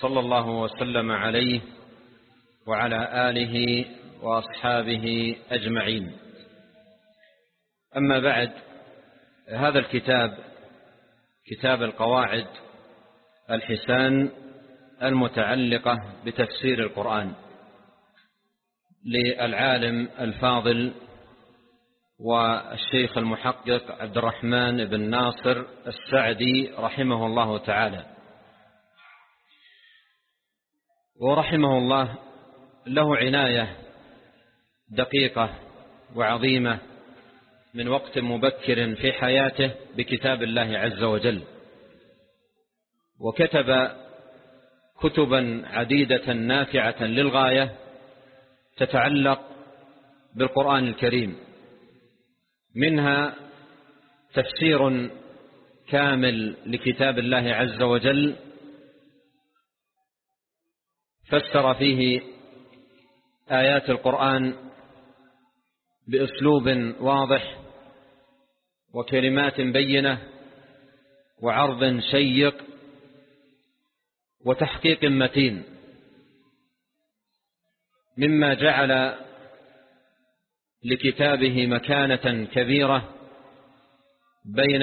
صلى الله وسلم عليه وعلى آله وأصحابه أجمعين. أما بعد هذا الكتاب كتاب القواعد الحسان المتعلقة بتفسير القرآن للعالم الفاضل والشيخ المحقق عبد الرحمن بن ناصر السعدي رحمه الله تعالى. ورحمه الله له عناية دقيقة وعظيمة من وقت مبكر في حياته بكتاب الله عز وجل. وكتب كتبا عديدة نافعة للغاية تتعلق بالقرآن الكريم. منها تفسير كامل لكتاب الله عز وجل فسر فيه آيات القرآن بأسلوب واضح وكلمات بينة وعرض شيق وتحقيق متين مما جعل لكتابه مكانة كبيرة بين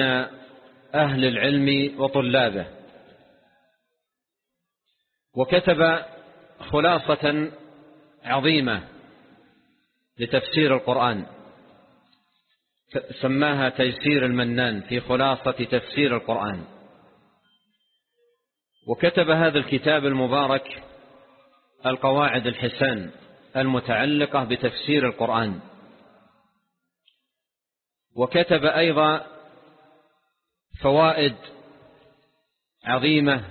أهل العلم وطلابه. وكتب خلاصة عظيمة لتفسير القرآن. سماها تيسير المنان في خلاصة تفسير القرآن. وكتب هذا الكتاب المبارك القواعد الحسان المتعلقة بتفسير القرآن. وكتب أيضا فوائد عظيمة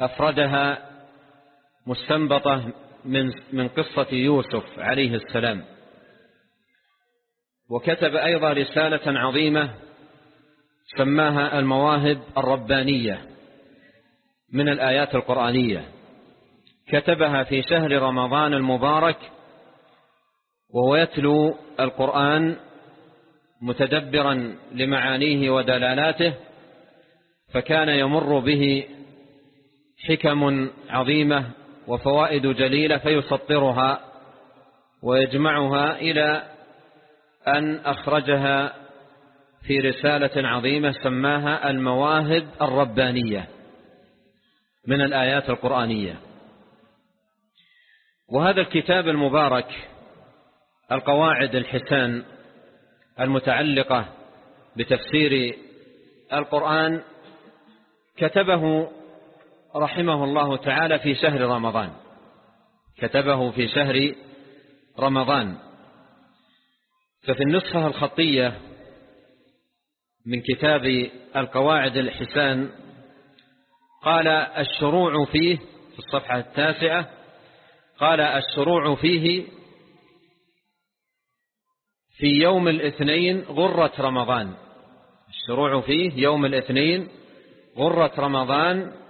أفردها مستنبطة من من قصة يوسف عليه السلام. وكتب أيضا رسالة عظيمة سماها المواهب الربانية من الآيات القرآنية. كتبها في شهر رمضان المبارك وهو يتلو القرآن متدبرا لمعانيه ودلالاته فكان يمر به حكم عظيمة وفوائد جليلة فيسطرها ويجمعها إلى أن أخرجها في رسالة عظيمة سماها المواهب الربانية من الآيات القرآنية. وهذا الكتاب المبارك القواعد الحسان المتعلقة بتفسير القرآن كتبه رحمه الله تعالى في شهر رمضان. كتبه في شهر رمضان. ففي النسخة الخطية من كتاب القواعد الحسان قال الشروع فيه في الصفحة التاسعة قال الشروع فيه في يوم الاثنين غرة رمضان. الشروع فيه يوم الاثنين غرة رمضان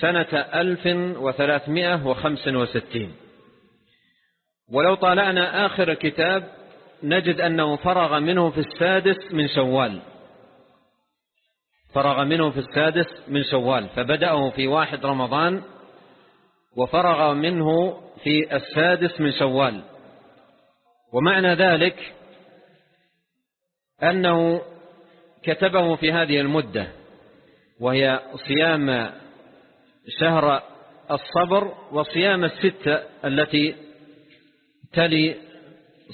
سنة ألف وثلاثمائة وخمس وستين. ولو طالعنا آخر الكتاب نجد أنه فرغ منه في السادس من شوال. فرغ منه في السادس من شوال. فبدأه في واحد رمضان وفرغ منه في السادس من شوال. ومعنى ذلك أنه كتبه في هذه المدة وهي صيام شهر الصبر وصيام الستة التي تلي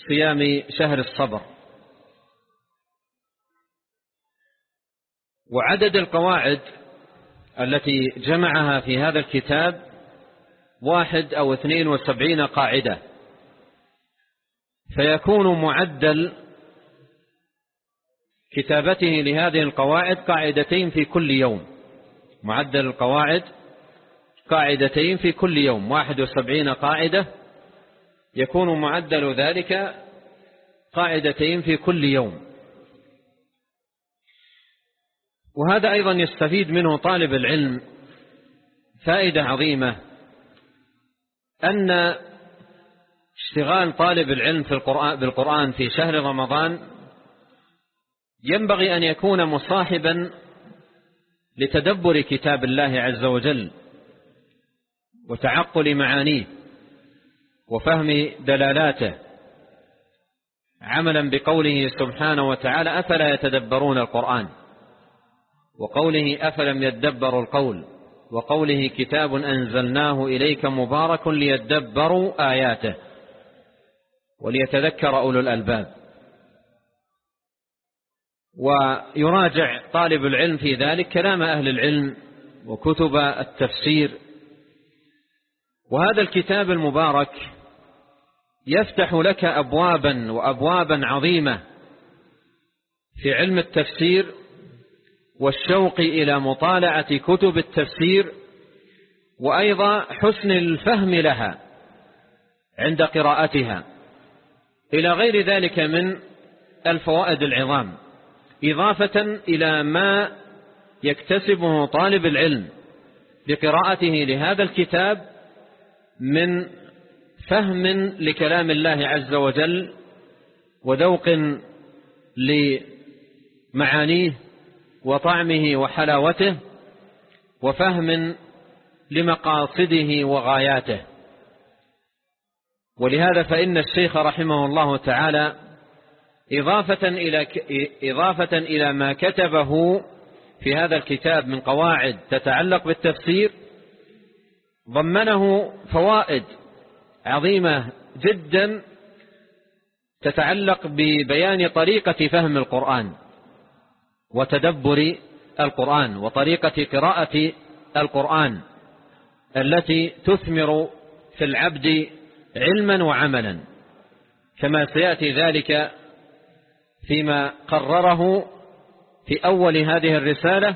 صيام شهر الصبر. وعدد القواعد التي جمعها في هذا الكتاب واحد أو اثنين وسبعين قاعدة. فيكون معدل كتابته لهذه القواعد قاعدتين في كل يوم. معدل القواعد قاعدتين في كل يوم. واحد وسبعين قاعدة يكون معدل ذلك قاعدتين في كل يوم. وهذا أيضا يستفيد منه طالب العلم فائدة عظيمة أن اشتغال طالب العلم في القرآن بالقرآن في شهر رمضان ينبغي أن يكون مصاحبا لتدبر كتاب الله عز وجل. وتعقل معانيه وفهم دلالاته عملا بقوله سبحانه وتعالى أفلا يتدبرون القرآن وقوله أفلم يدبروا القول وقوله كتاب أنزلناه إليك مبارك ليدبروا آياته وليتذكر أولو الألباب ويراجع طالب العلم في ذلك كلام أهل العلم وكتب التفسير وهذا الكتاب المبارك يفتح لك أبوابا وأبوابا عظيمة في علم التفسير والشوق إلى مطالعة كتب التفسير وأيضا حسن الفهم لها عند قراءتها. إلى غير ذلك من الفوائد العظام. إضافة إلى ما يكتسبه طالب العلم بقراءته لهذا الكتاب من فهم لكلام الله عز وجل وذوق لمعانيه وطعمه وحلاوته وفهم لمقاصده وغاياته. ولهذا فإن الشيخ رحمه الله تعالى إضافة إلى, إضافة إلى ما كتبه في هذا الكتاب من قواعد تتعلق بالتفسير ضمنه فوائد عظيمة جدا تتعلق ببيان طريقة فهم القرآن وتدبر القرآن وطريقة قراءة القرآن التي تثمر في العبد علما وعملا كما سيأتي ذلك فيما قرره في أول هذه الرسالة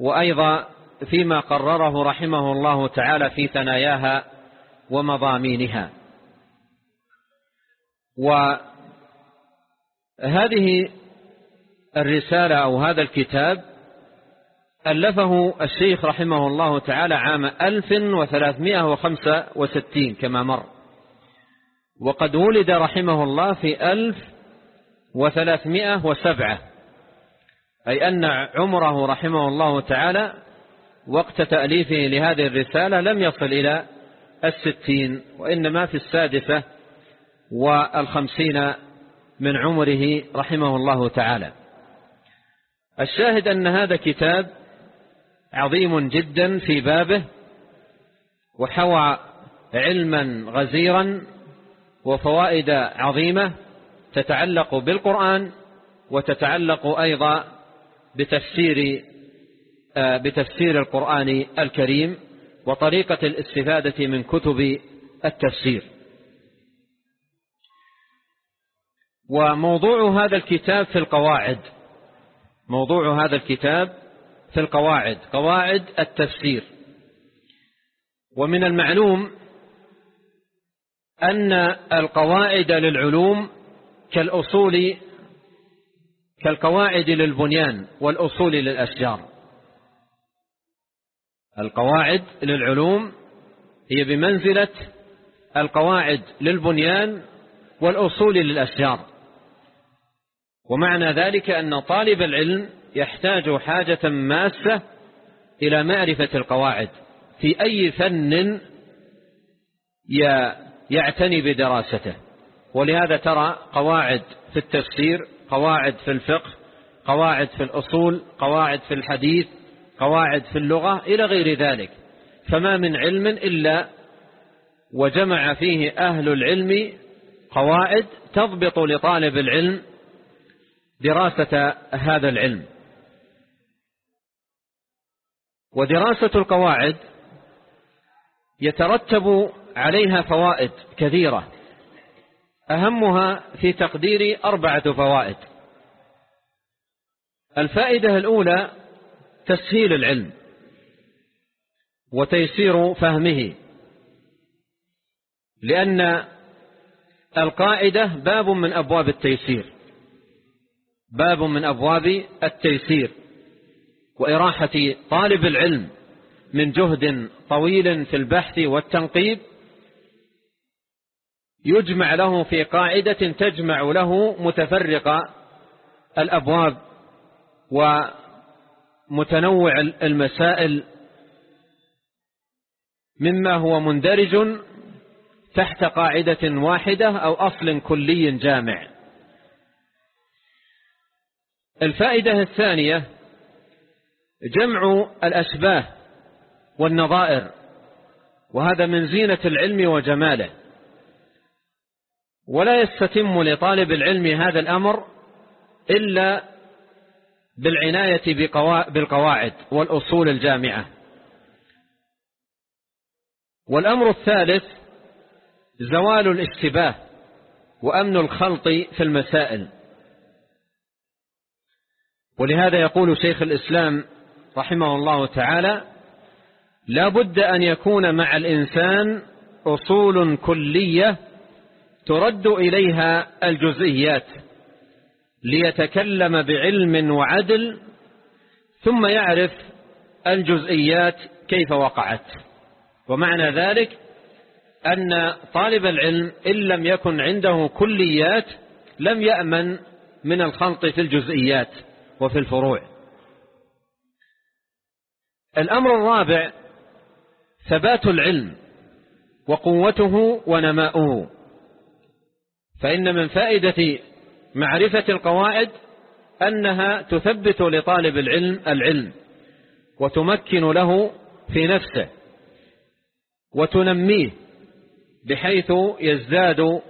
وأيضا فيما قرره رحمه الله تعالى في ثناياها ومضامينها. وهذه الرسالة أو هذا الكتاب ألفه الشيخ رحمه الله تعالى عام 1365 كما مر. وقد ولد رحمه الله في 1307 أي أن عمره رحمه الله تعالى وقت تأليفه لهذه الرسالة لم يصل إلى الستين وإنما في السادسة والخمسين من عمره رحمه الله تعالى. الشاهد أن هذا كتاب عظيم جدا في بابه وحوى علما غزيرا وفوائد عظيمة تتعلق بالقرآن وتتعلق أيضا بتفسير بتفسير القرآن الكريم وطريقة الاستفادة من كتب التفسير. وموضوع هذا الكتاب في القواعد موضوع هذا الكتاب في القواعد قواعد التفسير. ومن المعلوم أن القواعد للعلوم كالأصول كالقواعد للبنيان والأصول للأشجار. القواعد للعلوم هي بمنزلة القواعد للبنيان والأصول للأشجار. ومعنى ذلك أن طالب العلم يحتاج حاجة ماسة إلى معرفة القواعد. في أي فن يعتني بدراسته. ولهذا ترى قواعد في التفسير قواعد في الفقه قواعد في الأصول قواعد في الحديث قواعد في اللغة إلى غير ذلك. فما من علم إلا وجمع فيه أهل العلم قواعد تضبط لطالب العلم دراسة هذا العلم. ودراسة القواعد يترتب عليها فوائد كثيرة. أهمها في تقدير أربعة فوائد. الفائدة الأولى تسهيل العلم وتيسير فهمه لأن القاعدة باب من أبواب التيسير باب من أبواب التيسير وإراحة طالب العلم من جهد طويل في البحث والتنقيب يجمع له في قاعدة تجمع له متفرق الأبواب ومتنوع المسائل مما هو مندرج تحت قاعدة واحدة أو أصل كلي جامع. الفائدة الثانية جمع الأشباه والنظائر وهذا من زينة العلم وجماله. ولا يستتم لطالب العلم هذا الأمر إلا بالعناية بالقواعد والأصول الجامعة. والأمر الثالث زوال الاشتباه وأمن الخلط في المسائل. ولهذا يقول شيخ الإسلام رحمه الله تعالى لا بد أن يكون مع الإنسان أصول كلية ترد إليها الجزئيات ليتكلم بعلم وعدل ثم يعرف الجزئيات كيف وقعت. ومعنى ذلك أن طالب العلم إن لم يكن عنده كليات لم يأمن من الخلط في الجزئيات وفي الفروع. الأمر الرابع ثبات العلم وقوته ونماؤه. فإن من فائدة معرفة القواعد أنها تثبت لطالب العلم العلم وتمكن له في نفسه وتنميه بحيث يزداد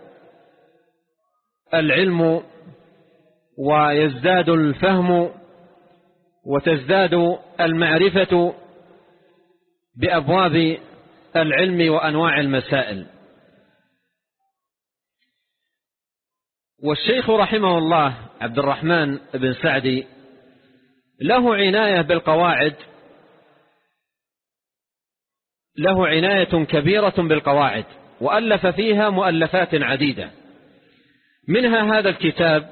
العلم ويزداد الفهم وتزداد المعرفة بأبواب العلم وأنواع المسائل. والشيخ رحمه الله عبد الرحمن بن سعدي له عناية بالقواعد له عناية كبيرة بالقواعد وألف فيها مؤلفات عديدة. منها هذا الكتاب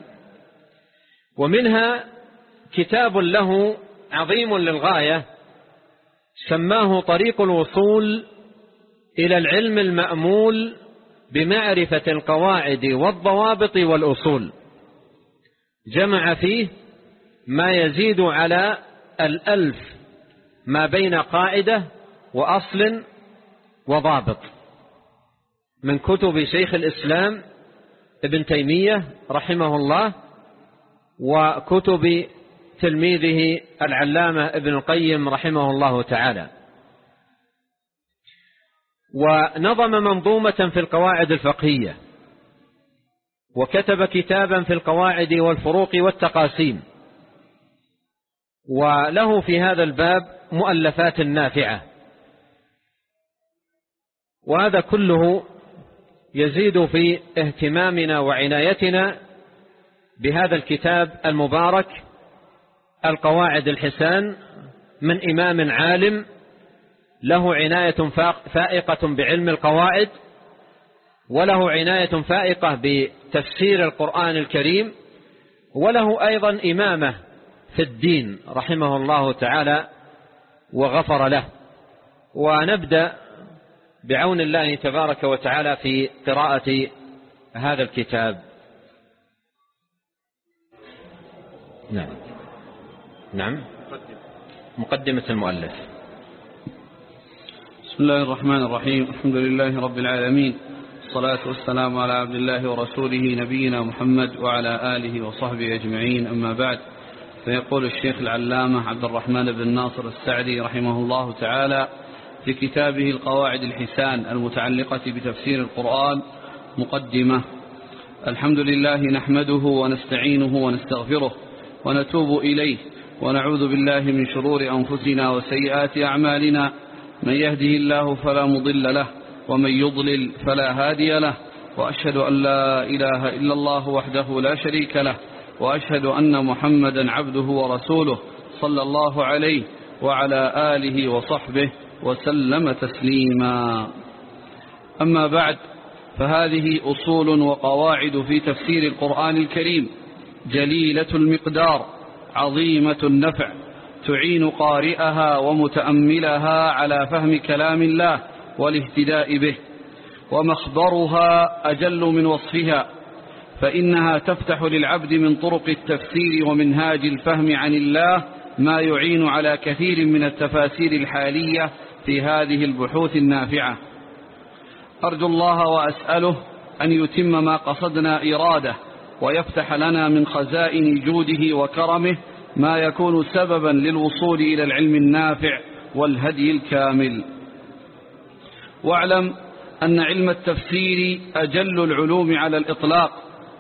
ومنها كتاب له عظيم للغاية سماه طريق الوصول إلى العلم المأمول بمعرفة القواعد والضوابط والأصول. جمع فيه ما يزيد على الألف ما بين قاعدة وأصل وضابط. من كتب شيخ الإسلام ابن تيمية رحمه الله وكتب تلميذه العلامة ابن القيم رحمه الله تعالى. ونظم منظومة في القواعد الفقهية وكتب كتابا في القواعد والفروق والتقاسيم وله في هذا الباب مؤلفات نافعة. وهذا كله يزيد في اهتمامنا وعنايتنا بهذا الكتاب المبارك القواعد الحسان من إمام عالم له عناية فائقة بعلم القواعد وله عناية فائقة بتفسير القرآن الكريم وله أيضا إمامة في الدين رحمه الله تعالى وغفر له. ونبدأ بعون الله تبارك وتعالى في قراءة هذا الكتاب. نعم. نعم. مقدمة المؤلف. بسم الله الرحمن الرحيم. الحمد لله رب العالمين. الصلاة والسلام على عبد الله ورسوله نبينا محمد وعلى آله وصحبه أجمعين. أما بعد فيقول الشيخ العلامة عبد الرحمن بن ناصر السعدي رحمه الله تعالى في كتابه القواعد الحسان المتعلقة بتفسير القرآن مقدمة الحمد لله نحمده ونستعينه ونستغفره ونتوب إليه ونعوذ بالله من شرور أنفسنا وسيئات أعمالنا من يهده الله فلا مضل له ومن يضلل فلا هادي له وأشهد أن لا إله إلا الله وحده لا شريك له وأشهد أن محمدا عبده ورسوله صلى الله عليه وعلى آله وصحبه وسلم تسليما. أما بعد فهذه أصول وقواعد في تفسير القرآن الكريم جليلة المقدار عظيمة النفع. تعين قارئها ومتأملها على فهم كلام الله والاهتداء به ومخبرها أجل من وصفها فإنها تفتح للعبد من طرق التفسير ومنهاج الفهم عن الله ما يعين على كثير من التفاسير الحالية في هذه البحوث النافعة. أرجو الله وأسأله أن يتم ما قصدنا إراده ويفتح لنا من خزائن جوده وكرمه ما يكون سببا للوصول إلى العلم النافع والهدي الكامل. واعلم أن علم التفسير أجل العلوم على الإطلاق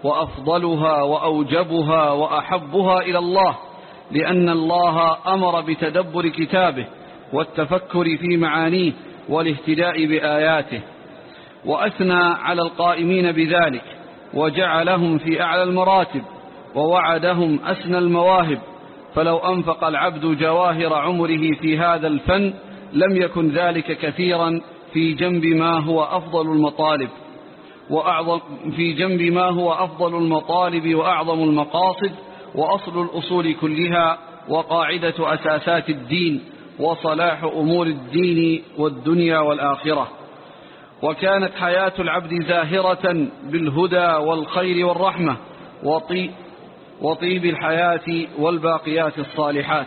وأفضلها وأوجبها وأحبها إلى الله لأن الله أمر بتدبر كتابه والتفكر في معانيه والاهتداء بآياته. وأثنى على القائمين بذلك وجعلهم في أعلى المراتب ووعدهم أسنى المواهب فلو أنفق العبد جواهر عمره في هذا الفن لم يكن ذلك كثيرا في جنب ما هو أفضل المطالب. وأعظم في جنب ما هو أفضل المطالب وأعظم المقاصد وأصل الأصول كلها وقاعدة أساسات الدين وصلاح أمور الدين والدنيا والآخرة. وكانت حياة العبد زاهرة بالهدى والخير والرحمة وطيب الحياة والباقيات الصالحات.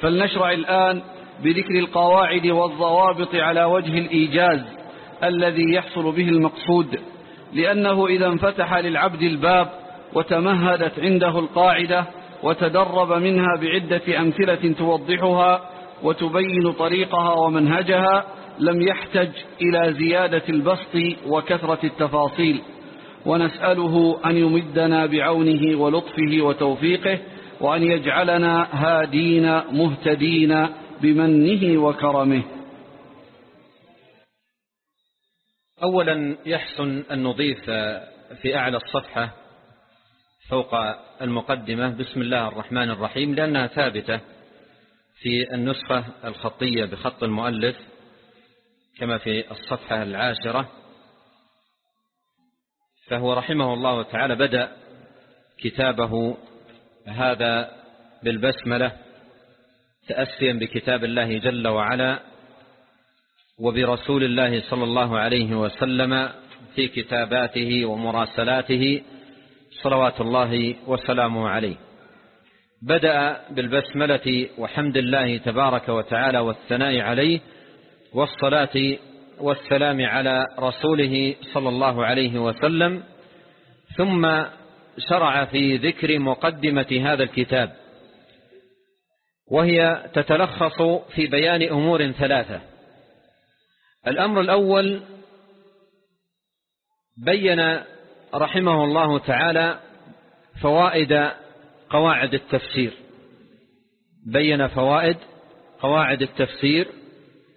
فلنشرع الآن بذكر القواعد والضوابط على وجه الإيجاز الذي يحصل به المقصود لأنه إذا انفتح للعبد الباب وتمهدت عنده القاعدة وتدرب منها بعدة أمثلة توضحها وتبين طريقها ومنهجها لم يحتج إلى زيادة البسط وكثرة التفاصيل. ونسأله أن يمدنا بعونه ولطفه وتوفيقه وأن يجعلنا هادين مهتدين بمنه وكرمه. أولا يحسن أن نضيف في أعلى الصفحة فوق المقدمة بسم الله الرحمن الرحيم لأنها ثابتة في النسخة الخطية بخط المؤلف كما في الصفحة العاشرة. فهو رحمه الله تعالى بدأ كتابه هذا بالبسملة تأسيا بكتاب الله جل وعلا وبرسول الله صلى الله عليه وسلم في كتاباته ومراسلاته صلوات الله وسلامه عليه. بدأ بالبسملة وحمد الله تبارك وتعالى والثناء عليه والصلاة والسلام على رسوله صلى الله عليه وسلم ثم شرع في ذكر مقدمة هذا الكتاب وهي تتلخص في بيان أمور ثلاثة. الأمر الأول بين رحمه الله تعالى فوائد قواعد التفسير. بين فوائد قواعد التفسير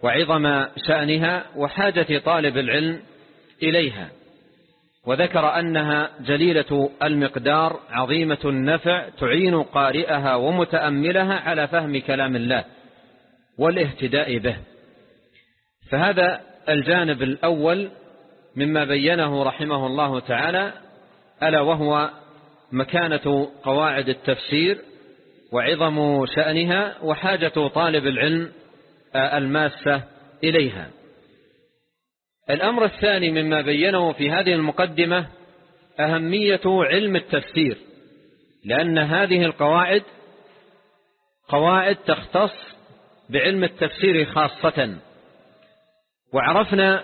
وعظم شأنها وحاجة طالب العلم إليها وذكر أنها جليلة المقدار عظيمة النفع تعين قارئها ومتأملها على فهم كلام الله والاهتداء به. فهذا الجانب الأول مما بينه رحمه الله تعالى ألا وهو مكانة قواعد التفسير وعظم شأنها وحاجة طالب العلم الماسة إليها. الأمر الثاني مما بينه في هذه المقدمة أهمية علم التفسير لأن هذه القواعد قواعد تختص بعلم التفسير خاصة. وعرفنا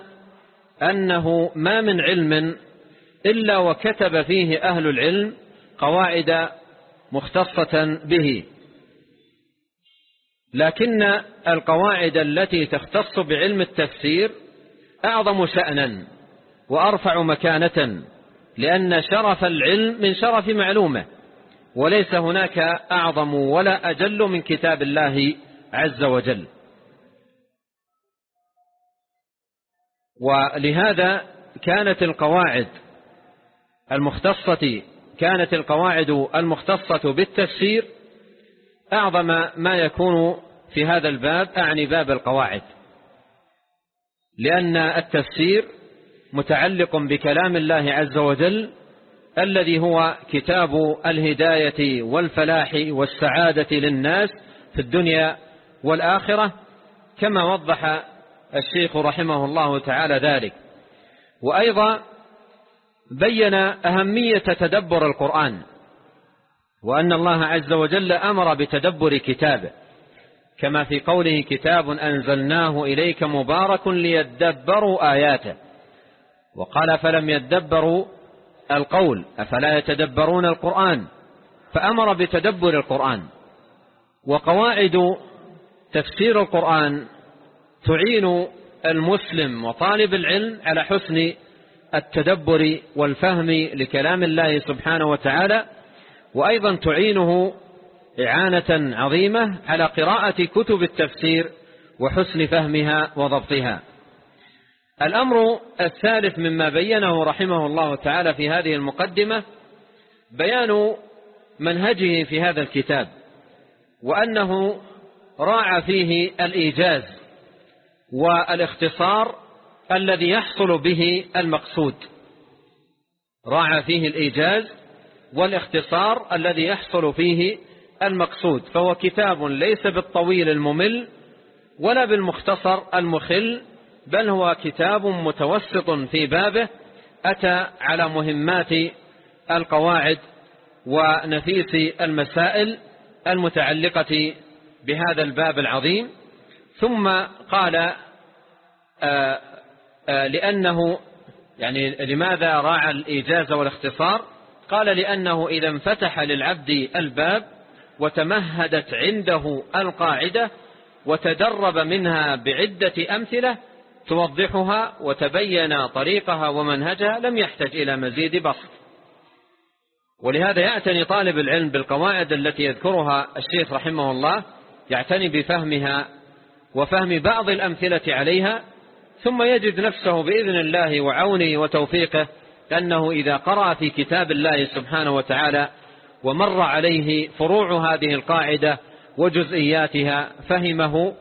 أنه ما من علم إلا وكتب فيه أهل العلم قواعد مختصة به. لكن القواعد التي تختص بعلم التفسير أعظم شأنا وأرفع مكانة لأن شرف العلم من شرف معلومة وليس هناك أعظم ولا أجل من كتاب الله عز وجل. ولهذا كانت القواعد المختصة كانت القواعد المختصة بالتفسير أعظم ما يكون في هذا الباب أعني باب القواعد. لأن التفسير متعلق بكلام الله عز وجل الذي هو كتاب الهداية والفلاح والسعادة للناس في الدنيا والآخرة كما وضح الشيخ رحمه الله تعالى ذلك. وأيضا بين أهمية تدبر القرآن. وأن الله عز وجل أمر بتدبر كتابه. كما في قوله كتاب أنزلناه إليك مبارك ليدبروا آياته. وقال فلم يدبروا القول أفلا يتدبرون القرآن؟ فأمر بتدبر القرآن. وقواعد تفسير القرآن تعين المسلم وطالب العلم على حسن التدبر والفهم لكلام الله سبحانه وتعالى وأيضا تعينه إعانة عظيمة على قراءة كتب التفسير وحسن فهمها وضبطها. الأمر الثالث مما بينه رحمه الله تعالى في هذه المقدمة بيان منهجه في هذا الكتاب وأنه راعى فيه الإيجاز والاختصار الذي يحصل به المقصود. راعى فيه الإيجاز والاختصار الذي يحصل فيه المقصود فهو كتاب ليس بالطويل الممل ولا بالمختصر المخل بل هو كتاب متوسط في بابه أتى على مهمات القواعد ونفيس المسائل المتعلقة بهذا الباب العظيم. ثم قال آآ آه، آآ آه، لأنه يعني لماذا راعى الإيجاز والاختصار؟ قال لأنه إذا انفتح للعبد الباب وتمهدت عنده القاعدة وتدرب منها بعدة أمثلة توضحها وتبين طريقها ومنهجها لم يحتج إلى مزيد بسط. ولهذا يعتني طالب العلم بالقواعد التي يذكرها الشيخ رحمه الله يعتني بفهمها وفهم بعض الأمثلة عليها ثم يجد نفسه بإذن الله وعونه وتوفيقه أنه إذا قرأ في كتاب الله سبحانه وتعالى ومر عليه فروع هذه القاعدة وجزئياتها فهمه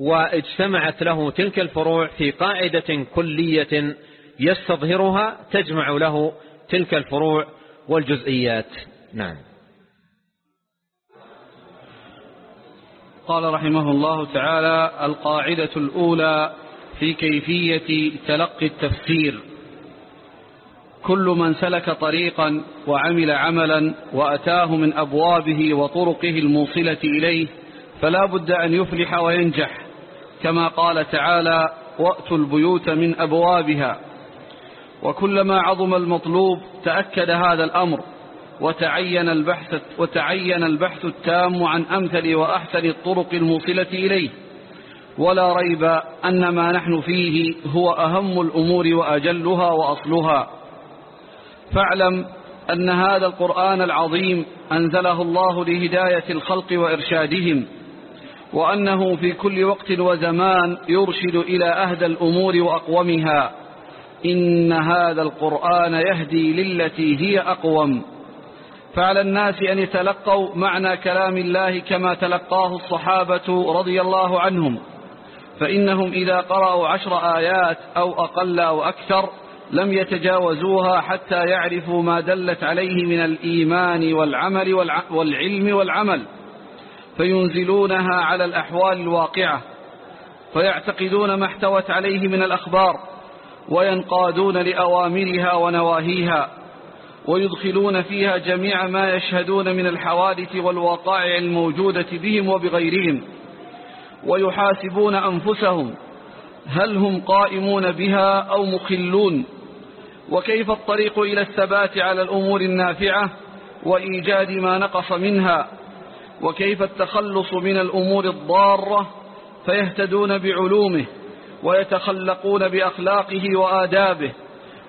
واجتمعت له تلك الفروع في قاعدة كلية يستظهرها تجمع له تلك الفروع والجزئيات. نعم. قال رحمه الله تعالى القاعدة الأولى في كيفية تلقي التفسير. كل من سلك طريقا وعمل عملا وأتاه من أبوابه وطرقه الموصلة إليه فلا بد أن يفلح وينجح. كما قال تعالى وأتوا البيوت من أبوابها وكلما عظم المطلوب تأكد هذا الأمر وتعين البحث, وتعين البحث التام عن أمثل وأحسن الطرق الموصلة إليه. ولا ريب أن ما نحن فيه هو أهم الأمور وأجلها وأصلها. فاعلم أن هذا القرآن العظيم أنزله الله لهداية الخلق وإرشادهم وأنه في كل وقت وزمان يرشد إلى أهدى الأمور وأقومها. إن هذا القرآن يهدي للتي هي أقوم. فعلى الناس أن يتلقوا معنى كلام الله كما تلقاه الصحابة رضي الله عنهم فإنهم إذا قرأوا عشر آيات أو أقل أو أكثر لم يتجاوزوها حتى يعرفوا ما دلت عليه من الإيمان والعمل والعلم والعمل فينزلونها على الأحوال الواقعة فيعتقدون ما احتوت عليه من الأخبار وينقادون لأوامرها ونواهيها ويدخلون فيها جميع ما يشهدون من الحوادث والوقائع الموجودة بهم وبغيرهم ويحاسبون أنفسهم هل هم قائمون بها أو مخلون. وكيف الطريق إلى الثبات على الأمور النافعة وإيجاد ما نقص منها وكيف التخلص من الأمور الضارة فيهتدون بعلومه ويتخلقون بأخلاقه وآدابه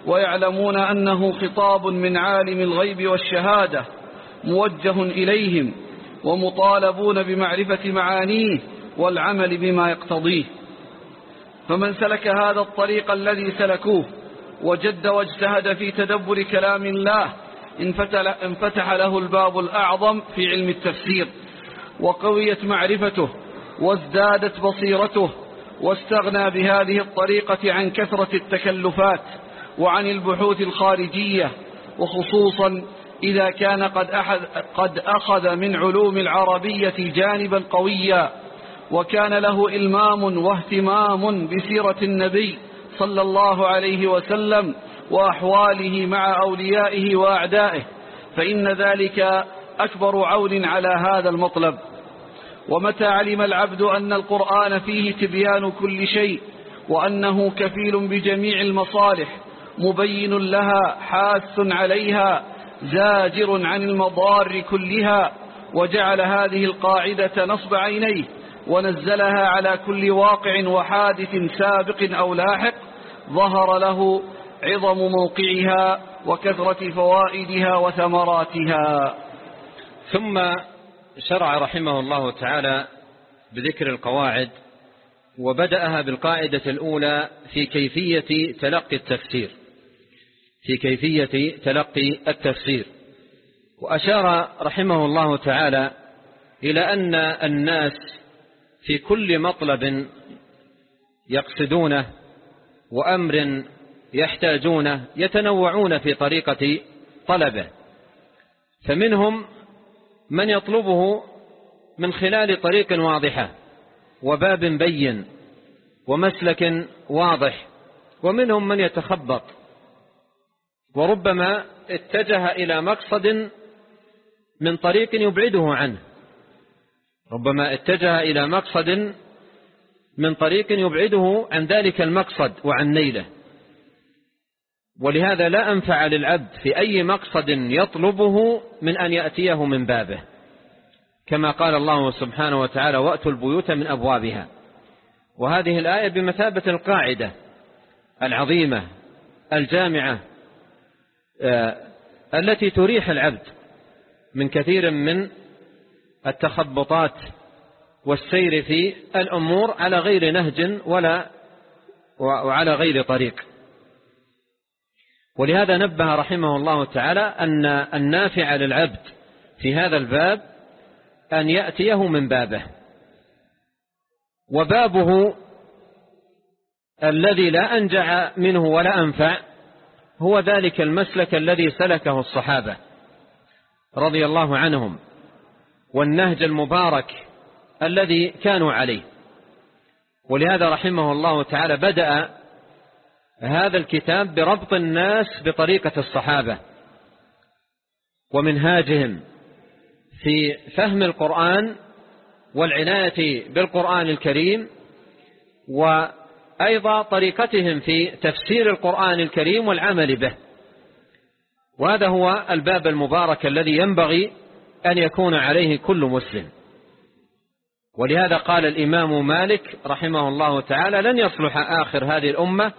ويعلمون أنه خطاب من عالم الغيب والشهادة موجه إليهم ومطالبون بمعرفة معانيه والعمل بما يقتضيه فمن سلك هذا الطريق الذي سلكوه وجد واجتهد في تدبر كلام الله. انفتح له الباب الأعظم في علم التفسير. وقويت معرفته وازدادت بصيرته واستغنى بهذه الطريقة عن كثرة التكلفات وعن البحوث الخارجية. وخصوصا إذا كان قد, أحد قد أخذ من علوم العربية جانبا قويا وكان له إلمام واهتمام بسيرة النبي. صلى الله عليه وسلم وأحواله مع أوليائه وأعدائه فإن ذلك أكبر عون على هذا المطلب. ومتى علم العبد أن القرآن فيه تبيان كل شيء وأنه كفيل بجميع المصالح مبين لها حاث عليها زاجر عن المضار كلها وجعل هذه القاعدة نصب عينيه ونزلها على كل واقع وحادث سابق أو لاحق ظهر له عظم موقعها وكثرة فوائدها وثمراتها. ثم شرع رحمه الله تعالى بذكر القواعد وبدأها بالقاعدة الأولى في كيفية تلقي التفسير. في كيفية تلقي التفسير. وأشار رحمه الله تعالى إلى أن الناس في كل مطلب يقصدونه وأمر يحتاجونه يتنوعون في طريقة طلبه. فمنهم من يطلبه من خلال طريق واضحة وباب بين ومسلك واضح ومنهم من يتخبط. وربما اتجه إلى مقصد من طريق يبعده عنه. ربما اتجه إلى مقصد من طريق يبعده عن ذلك المقصد وعن نيله. ولهذا لا أنفع للعبد في أي مقصد يطلبه من أن يأتيه من بابه. كما قال الله سبحانه وتعالى وأتوا البيوت من أبوابها. وهذه الآية بمثابة القاعدة العظيمة الجامعة آه، التي تريح العبد من كثير من التخبطات والسير في الأمور على غير نهج ولا وعلى غير طريق. ولهذا نبه رحمه الله تعالى أن النافع للعبد في هذا الباب أن يأتيه من بابه. وبابه الذي لا أنجع منه ولا أنفع هو ذلك المسلك الذي سلكه الصحابة رضي الله عنهم. والنهج المبارك الذي كانوا عليه. ولهذا رحمه الله تعالى بدأ هذا الكتاب بربط الناس بطريقة الصحابة ومنهاجهم في فهم القرآن والعناية بالقرآن الكريم وأيضا طريقتهم في تفسير القرآن الكريم والعمل به. وهذا هو الباب المبارك الذي ينبغي أن يكون عليه كل مسلم. ولهذا قال الإمام مالك رحمه الله تعالى لن يصلح آخر هذه الأمة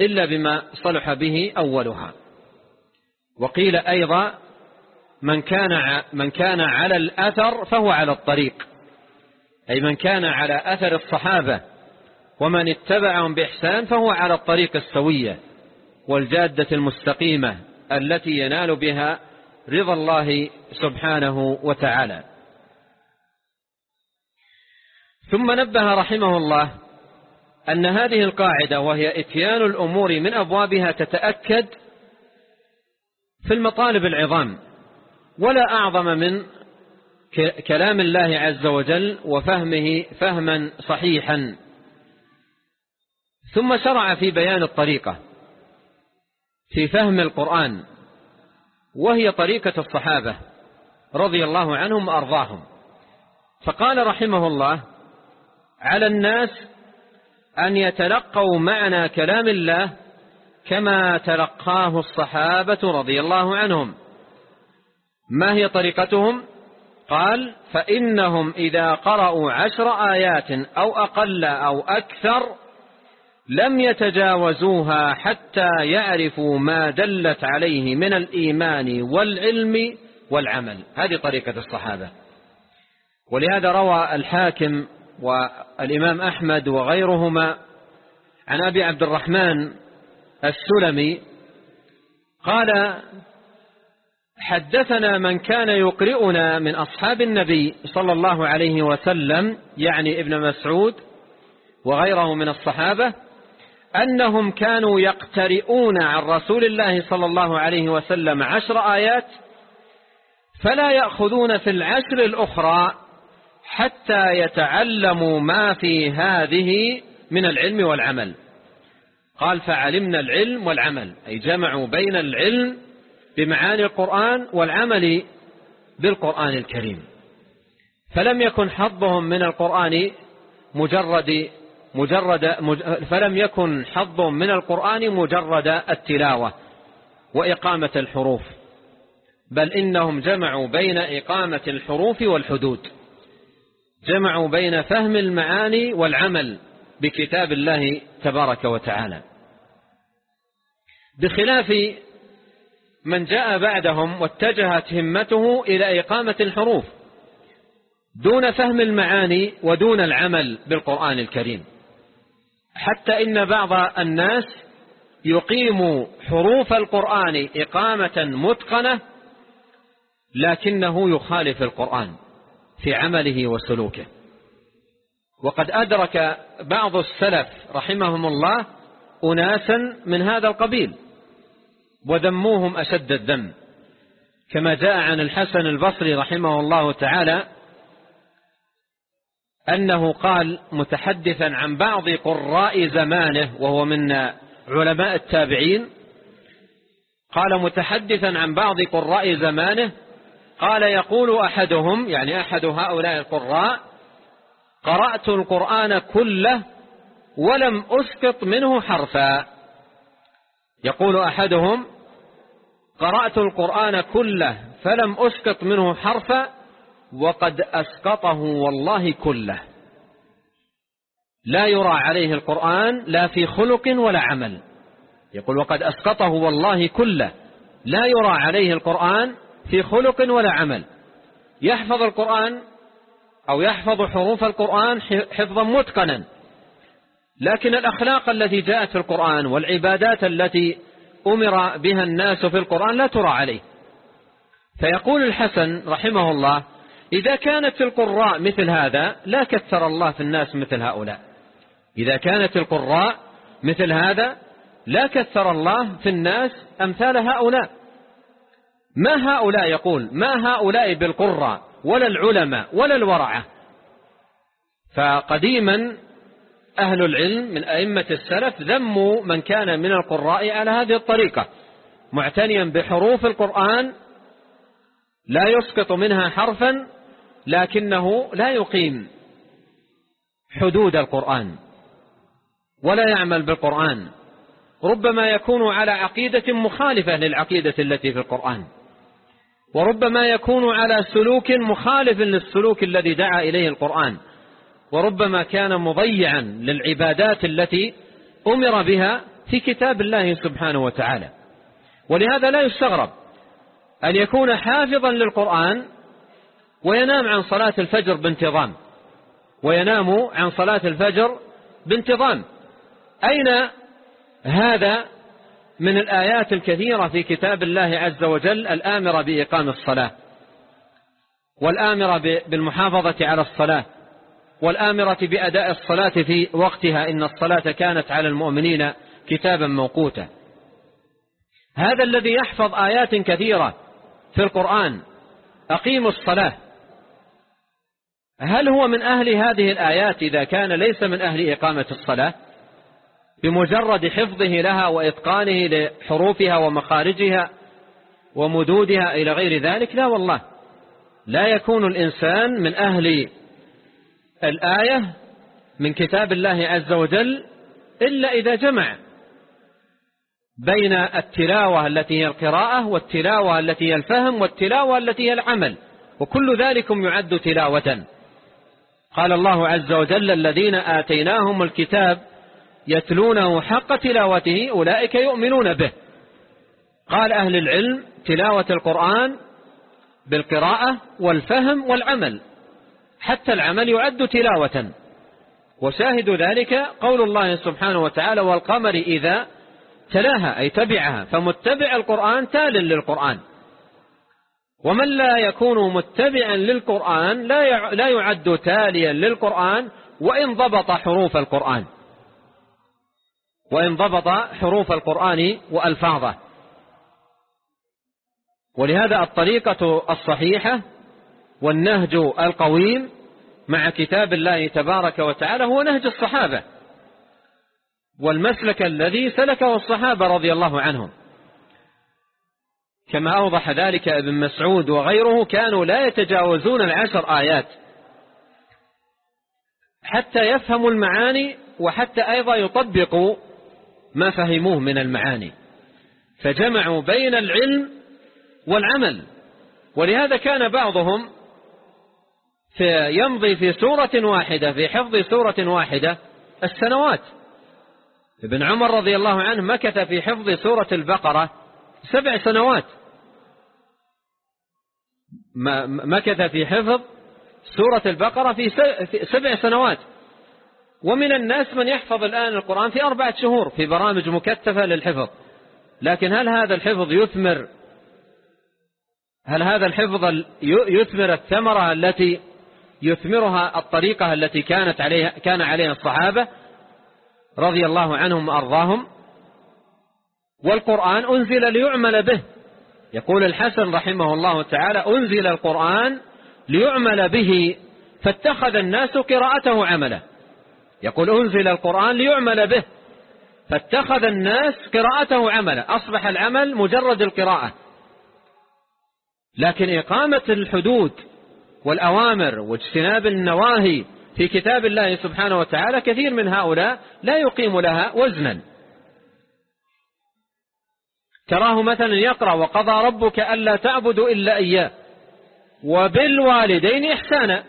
إلا بما صلح به أولها. وقيل أيضا من كان من كان على الأثر فهو على الطريق. أي من كان على أثر الصحابة ومن اتبعهم بإحسان فهو على الطريق السوية والجادة المستقيمة التي ينال بها رضا الله سبحانه وتعالى. ثم نبه رحمه الله أن هذه القاعدة وهي إتيان الأمور من أبوابها تتأكد في المطالب العظام ولا أعظم من كلام الله عز وجل وفهمه فهما صحيحا. ثم شرع في بيان الطريقة في فهم القرآن. وهي طريقة الصحابة رضي الله عنهم وأرضاهم. فقال رحمه الله على الناس أن يتلقوا معنى كلام الله كما تلقاه الصحابة رضي الله عنهم. ما هي طريقتهم؟ قال فإنهم إذا قرأوا عشر آيات أو أقل أو أكثر لم يتجاوزوها حتى يعرفوا ما دلت عليه من الإيمان والعلم والعمل. هذه طريقة الصحابة. ولهذا روى الحاكم والإمام أحمد وغيرهما عن أبي عبد الرحمن السلمي قال حدثنا من كان يقرئنا من أصحاب النبي صلى الله عليه وسلم يعني ابن مسعود وغيره من الصحابة أنهم كانوا يقترئون عن رسول الله صلى الله عليه وسلم عشر آيات فلا يأخذون في العشر الأخرى حتى يتعلموا ما في هذه من العلم والعمل. قال فعلمنا العلم والعمل. أي جمعوا بين العلم بمعاني القرآن والعمل بالقرآن الكريم. فلم يكن حظهم من القرآن مجرد مجرد فلم يكن حظهم من القرآن مجرد التلاوة وإقامة الحروف بل إنهم جمعوا بين إقامة الحروف والحدود جمعوا بين فهم المعاني والعمل بكتاب الله تبارك وتعالى. بخلاف من جاء بعدهم واتجهت همته إلى إقامة الحروف دون فهم المعاني ودون العمل بالقرآن الكريم. حتى إن بعض الناس يقيم حروف القرآن إقامة متقنة لكنه يخالف القرآن في عمله وسلوكه. وقد أدرك بعض السلف رحمهم الله أناسا من هذا القبيل وذموهم أشد الذم. كما جاء عن الحسن البصري رحمه الله تعالى أنه قال متحدثا عن بعض قراء زمانه وهو من علماء التابعين قال متحدثا عن بعض قراء زمانه قال يقول أحدهم يعني أحد هؤلاء القراء قرأت القرآن كله ولم أسقط منه حرفا. يقول أحدهم قرأت القرآن كله فلم أسقط منه حرفا وقد أسقطه والله كله. لا يرى عليه القرآن لا في خلق ولا عمل. يقول وقد أسقطه والله كله. لا يرى عليه القرآن في خلق ولا عمل. يحفظ القرآن أو يحفظ حروف القرآن حفظا متقنا. لكن الأخلاق التي جاءت في القرآن والعبادات التي أمر بها الناس في القرآن لا ترى عليه. فيقول الحسن رحمه الله إذا كانت القراء مثل هذا لا كثر الله في الناس مثل هؤلاء. إذا كانت القراء مثل هذا لا كثر الله في الناس أمثال هؤلاء. ما هؤلاء يقول؟ ما هؤلاء بالقراء ولا العلماء ولا الورعة. فقديما أهل العلم من أئمة السلف ذموا من كان من القراء على هذه الطريقة. معتنيا بحروف القرآن لا يسقط منها حرفا لكنه لا يقيم حدود القرآن ولا يعمل بالقرآن. ربما يكون على عقيدة مخالفة للعقيدة التي في القرآن. وربما يكون على سلوك مخالف للسلوك الذي دعا إليه القرآن. وربما كان مضيعا للعبادات التي أمر بها في كتاب الله سبحانه وتعالى. ولهذا لا يستغرب أن يكون حافظا للقرآن وينام عن صلاة الفجر بانتظام. وينام عن صلاة الفجر بانتظام. أين هذا من الآيات الكثيرة في كتاب الله عز وجل؟ الآمرة بإقام الصلاة. والآمرة بالمحافظة على الصلاة. والآمرة بأداء الصلاة في وقتها. إن الصلاة كانت على المؤمنين كتابا موقوتا. هذا الذي يحفظ آيات كثيرة في القرآن. أقيم الصلاة. هل هو من أهل هذه الآيات إذا كان ليس من أهل إقامة الصلاة؟ بمجرد حفظه لها وإتقانه لحروفها ومخارجها ومدودها إلى غير ذلك؟ لا والله. لا يكون الإنسان من أهل الآية من كتاب الله عز وجل إلا إذا جمع بين التلاوة التي هي القراءة والتلاوة التي هي الفهم والتلاوة التي هي العمل وكل ذلك يعد تلاوة. قال الله عز وجل الذين آتيناهم الكتاب يتلونه حق تلاوته أولئك يؤمنون به. قال أهل العلم تلاوة القرآن بالقراءة والفهم والعمل. حتى العمل يعد تلاوة. وشاهد ذلك قول الله سبحانه وتعالى والقمر إذا تلاها أي تبعها فمتبع القرآن تال للقرآن. ومن لا يكون متبعا للقرآن لا يعد تاليا للقرآن وإن ضبط حروف القرآن. وإن ضبط حروف القرآن وألفاظه. ولهذا الطريقة الصحيحة والنهج القويم مع كتاب الله تبارك وتعالى هو نهج الصحابة. والمسلك الذي سلكه الصحابة رضي الله عنهم. كما أوضح ذلك ابن مسعود وغيره كانوا لا يتجاوزون العشر آيات حتى يفهموا المعاني وحتى أيضا يطبقوا ما فهموه من المعاني. فجمعوا بين العلم والعمل. ولهذا كان بعضهم في يمضي في سورة واحدة في حفظ سورة واحدة السنوات. ابن عمر رضي الله عنه مكث في حفظ سورة البقرة. سبع سنوات. مكث في حفظ سورة البقرة في سبع سنوات. ومن الناس من يحفظ الآن القرآن في أربعة شهور في برامج مكثفة للحفظ. لكن هل هذا الحفظ يثمر هل هذا الحفظ يثمر الثمرة التي يثمرها الطريقة التي كانت عليها كان عليها الصحابة رضي الله عنهم وأرضاهم؟ والقرآن أنزل ليعمل به. يقول الحسن رحمه الله تعالى أنزل القرآن ليعمل به فاتخذ الناس قراءته عملا. يقول أنزل القرآن ليعمل به فاتخذ الناس قراءته عملا. أصبح العمل مجرد القراءة. لكن إقامة الحدود والأوامر واجتناب النواهي في كتاب الله سبحانه وتعالى كثير من هؤلاء لا يقيم لها وزنا. تراه مثلا يقرأ وقضى ربك ألا تعبدوا إلا إياه. وبالوالدين إحسانا.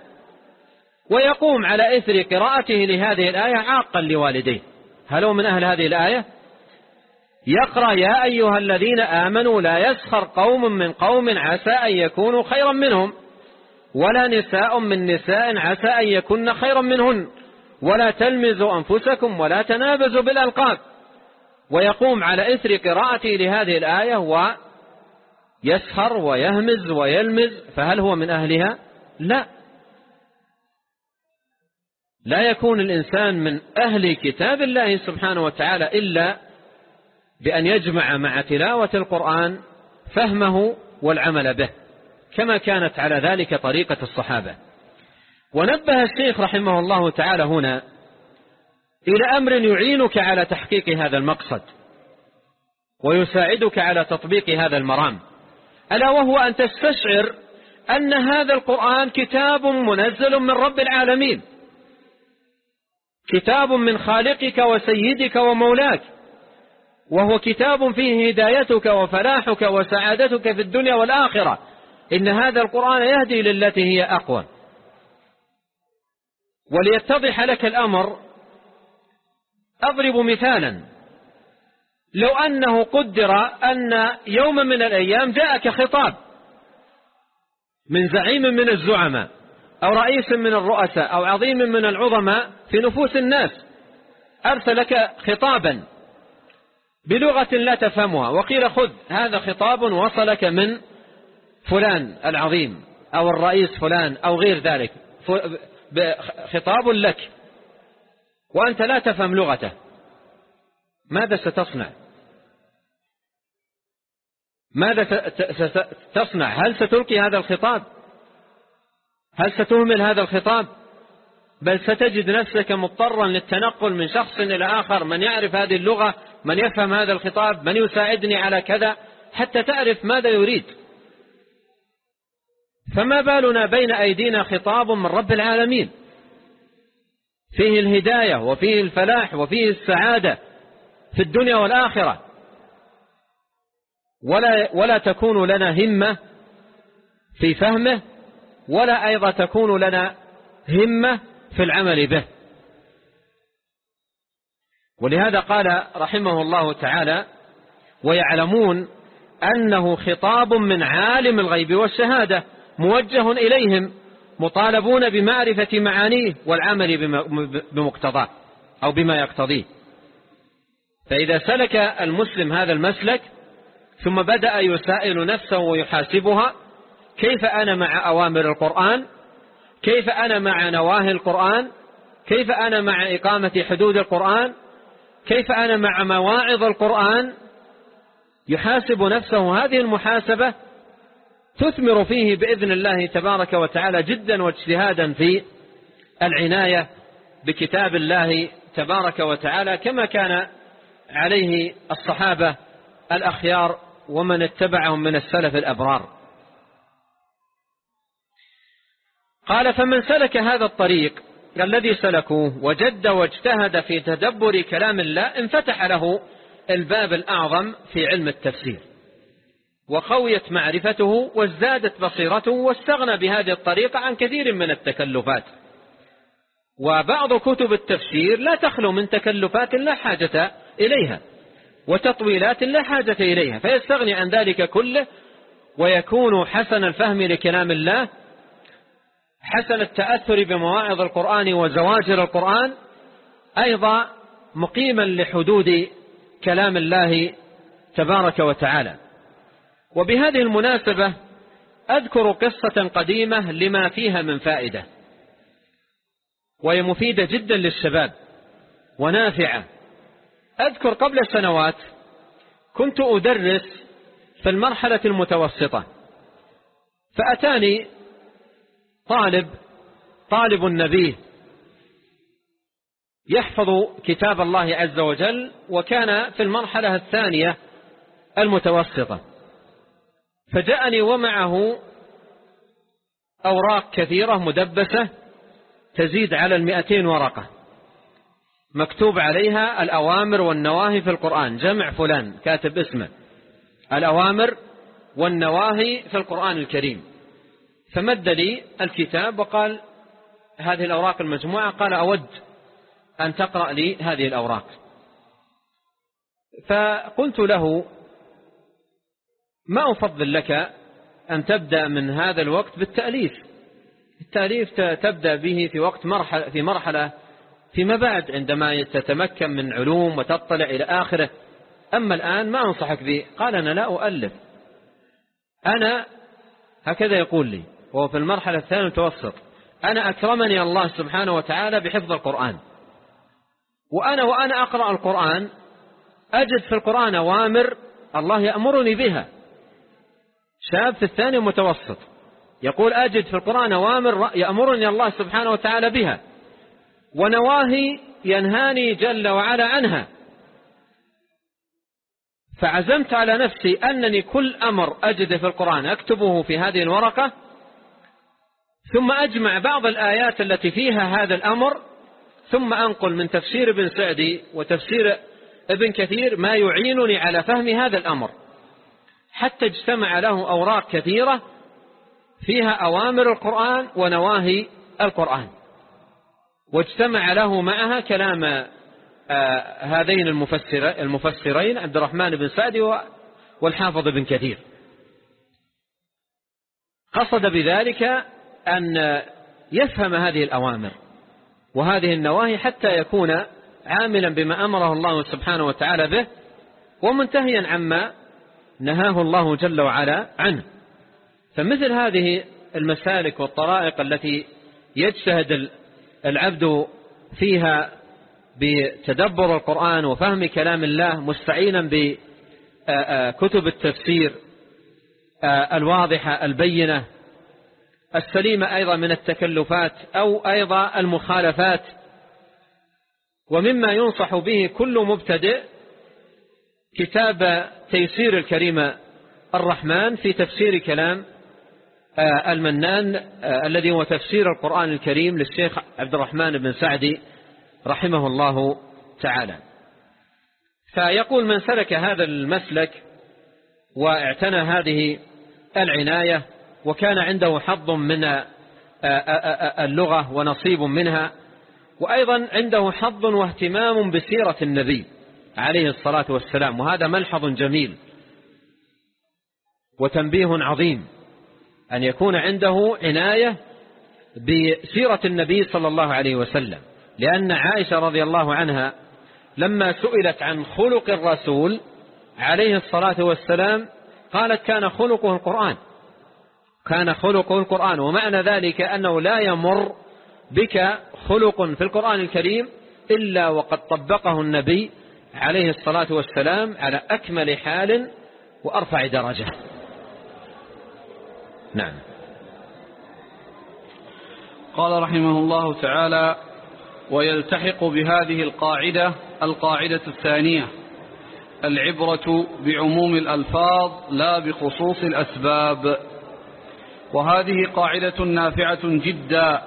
ويقوم على إثر قراءته لهذه الآية عاقا لوالديه. هل هو من أهل هذه الآية؟ يقرأ يا أيها الذين آمنوا لا يسخر قوم من قوم عسى أن يكونوا خيرا منهم. ولا نساء من نساء عسى أن يكن خيرا منهن. ولا تلمزوا أنفسكم ولا تنابزوا بالألقاب. ويقوم على إثر قراءته لهذه الآية ويسهر ويهمز ويلمز فهل هو من أهلها؟ لا. لا يكون الإنسان من أهل كتاب الله سبحانه وتعالى إلا بأن يجمع مع تلاوة القرآن فهمه والعمل به كما كانت على ذلك طريقة الصحابة. ونبه الشيخ رحمه الله تعالى هنا إلى أمر يعينك على تحقيق هذا المقصد ويساعدك على تطبيق هذا المرام. ألا وهو أن تستشعر أن هذا القرآن كتاب منزل من رب العالمين. كتاب من خالقك وسيدك ومولاك. وهو كتاب فيه هدايتك وفلاحك وسعادتك في الدنيا والآخرة. إن هذا القرآن يهدي للتي هي أقوى. وليتضح لك الأمر أضرب مثالا. لو أنه قدر أن يوما من الأيام جاءك خطاب من زعيم من الزعماء أو رئيس من الرؤساء أو عظيم من العظماء في نفوس الناس أرسلك خطابا بلغة لا تفهمها وقيل خذ هذا خطاب وصلك من فلان العظيم أو الرئيس فلان أو غير ذلك. خطاب لك. وأنت لا تفهم لغته. ماذا ستصنع؟ ماذا ستصنع هل ستلقي هذا الخطاب؟ هل ستهمل هذا الخطاب؟ بل ستجد نفسك مضطرا للتنقل من شخص إلى آخر من يعرف هذه اللغة من يفهم هذا الخطاب من يساعدني على كذا حتى تعرف ماذا يريد. فما بالنا بين أيدينا خطاب من رب العالمين؟ فيه الهداية وفيه الفلاح وفيه السعادة في الدنيا والآخرة. ولا, ولا تكون لنا همة في فهمه ولا أيضا تكون لنا همة في العمل به. ولهذا قال رحمه الله تعالى ويعلمون أنه خطاب من عالم الغيب والشهادة موجه إليهم مطالبون بمعرفة معانيه والعمل بمقتضاه أو بما يقتضيه. فإذا سلك المسلم هذا المسلك ثم بدأ يسائل نفسه ويحاسبها كيف أنا مع أوامر القرآن؟ كيف أنا مع نواهي القرآن؟ كيف أنا مع إقامة حدود القرآن؟ كيف أنا مع مواعظ القرآن؟ يحاسب نفسه. هذه المحاسبة تثمر فيه بإذن الله تبارك وتعالى جدا واجتهادا في العناية بكتاب الله تبارك وتعالى كما كان عليه الصحابة الأخيار ومن اتبعهم من السلف الأبرار. قال فمن سلك هذا الطريق الذي سلكوه وجد واجتهد في تدبر كلام الله انفتح له الباب الأعظم في علم التفسير. وقويت معرفته وازدادت بصيرته واستغنى بهذه الطريقة عن كثير من التكلفات. وبعض كتب التفسير لا تخلو من تكلفات لا حاجة إليها وتطويلات لا حاجة إليها فيستغني عن ذلك كله ويكون حسن الفهم لكلام الله حسن التأثر بمواعظ القرآن وزواجر القرآن أيضا مقيما لحدود كلام الله تبارك وتعالى. وبهذه المناسبة أذكر قصة قديمة لما فيها من فائدة وهي مفيدة جدا للشباب ونافعة. أذكر قبل سنوات كنت أدرس في المرحلة المتوسطة فأتاني طالب طالب النبي يحفظ كتاب الله عز وجل وكان في المرحلة الثانية المتوسطة. فجاءني ومعه أوراق كثيرة مدبسة تزيد على المئتين ورقة. مكتوب عليها الأوامر والنواهي في القرآن. جمع فلان كاتب اسمه. الأوامر والنواهي في القرآن الكريم. فمد لي الكتاب وقال هذه الأوراق المجموعة. قال أود أن تقرأ لي هذه الأوراق. فقلت له ما أفضل لك أن تبدأ من هذا الوقت بالتأليف. التأليف تبدأ به في وقت مرحلة في مرحلة فيما بعد عندما تتمكن من علوم وتطلع إلى آخره. أما الآن ما أنصحك به قال أنا لا أؤلف. أنا هكذا يقول لي وهو في المرحلة الثانية المتوسط أنا أكرمني الله سبحانه وتعالى بحفظ القرآن. وأنا وأنا أقرأ القرآن أجد في القرآن أوامر الله يأمرني بها. شاب في الثاني متوسط. يقول أجد في القرآن أوامر يأمرني الله سبحانه وتعالى بها. ونواهي ينهاني جل وعلا عنها. فعزمت على نفسي أنني كل أمر أجده في القرآن أكتبه في هذه الورقة ثم أجمع بعض الآيات التي فيها هذا الأمر ثم أنقل من تفسير ابن سعدي وتفسير ابن كثير ما يعينني على فهم هذا الأمر. حتى اجتمع له أوراق كثيرة فيها أوامر القرآن ونواهي القرآن. واجتمع له معها كلام آه، هذين المفسرين عبد الرحمن بن سعدي والحافظ بن كثير. قصد بذلك أن يفهم هذه الأوامر وهذه النواهي حتى يكون عاملا بما أمره الله سبحانه وتعالى به ومنتهيا عما نهاه الله جل وعلا عنه. فمثل هذه المسالك والطرائق التي يجتهد العبد فيها بتدبر القرآن وفهم كلام الله مستعينا بكتب التفسير الواضحة البينة السليمة أيضا من التكلفات أو أيضا المخالفات. ومما ينصح به كل مبتدئ كتاب تيسير الكريم الرحمن في تفسير كلام آه، المنان آه، الذي هو تفسير القرآن الكريم للشيخ عبد الرحمن بن سعدي رحمه الله تعالى. فيقول من سلك هذا المسلك واعتنى هذه العناية وكان عنده حظ من آه، اللغة ونصيب منها وأيضا عنده حظ واهتمام بسيرة النبي. عليه الصلاة والسلام. وهذا ملحظ جميل وتنبيه عظيم أن يكون عنده عناية بسيرة النبي صلى الله عليه وسلم. لأن عائشة رضي الله عنها لما سئلت عن خلق الرسول عليه الصلاة والسلام قالت كان خلقه القرآن. كان خلقه القرآن. ومعنى ذلك أنه لا يمر بك خلق في القرآن الكريم إلا وقد طبقه النبي عليه الصلاة والسلام على أكمل حال وأرفع درجة. نعم. قال رحمه الله تعالى ويلتحق بهذه القاعدة القاعدة الثانية العبرة بعموم الألفاظ لا بخصوص الأسباب. وهذه قاعدة نافعة جدا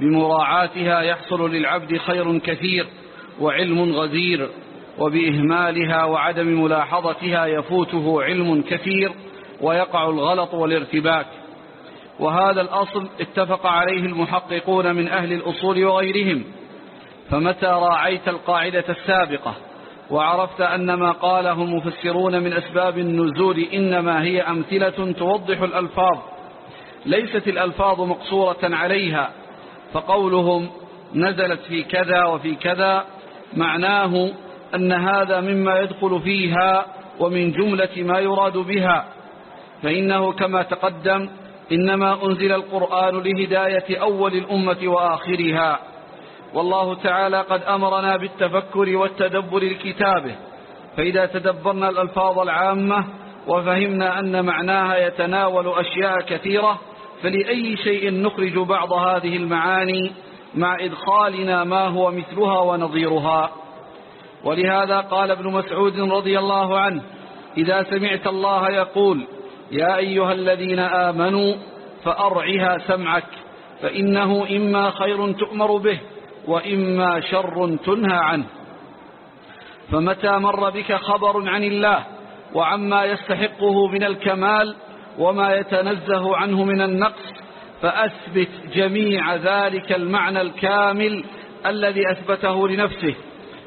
بمراعاتها يحصل للعبد خير كثير وعلم غزير. وبإهمالها وعدم ملاحظتها يفوته علم كثير ويقع الغلط والارتباك. وهذا الأصل اتفق عليه المحققون من أهل الأصول وغيرهم. فمتى راعيت القاعدة السابقة وعرفت أن ما قاله مفسرون من أسباب النزول إنما هي أمثلة توضح الألفاظ ليست الألفاظ مقصورة عليها فقولهم نزلت في كذا وفي كذا معناه أن هذا مما يدخل فيها ومن جملة ما يراد بها فإنه كما تقدم إنما أنزل القرآن لهداية أول الأمة وآخرها. والله تعالى قد أمرنا بالتفكر والتدبر لكتابه فإذا تدبرنا الألفاظ العامة وفهمنا أن معناها يتناول أشياء كثيرة فلأي شيء نخرج بعض هذه المعاني مع إدخالنا ما هو مثلها ونظيرها. ولهذا قال ابن مسعود رضي الله عنه إذا سمعت الله يقول يا أيها الذين آمنوا فأرعها سمعك فإنه إما خير تؤمر به وإما شر تنهى عنه. فمتى مر بك خبر عن الله وعما يستحقه من الكمال وما يتنزه عنه من النقص فأثبت جميع ذلك المعنى الكامل الذي أثبته لنفسه.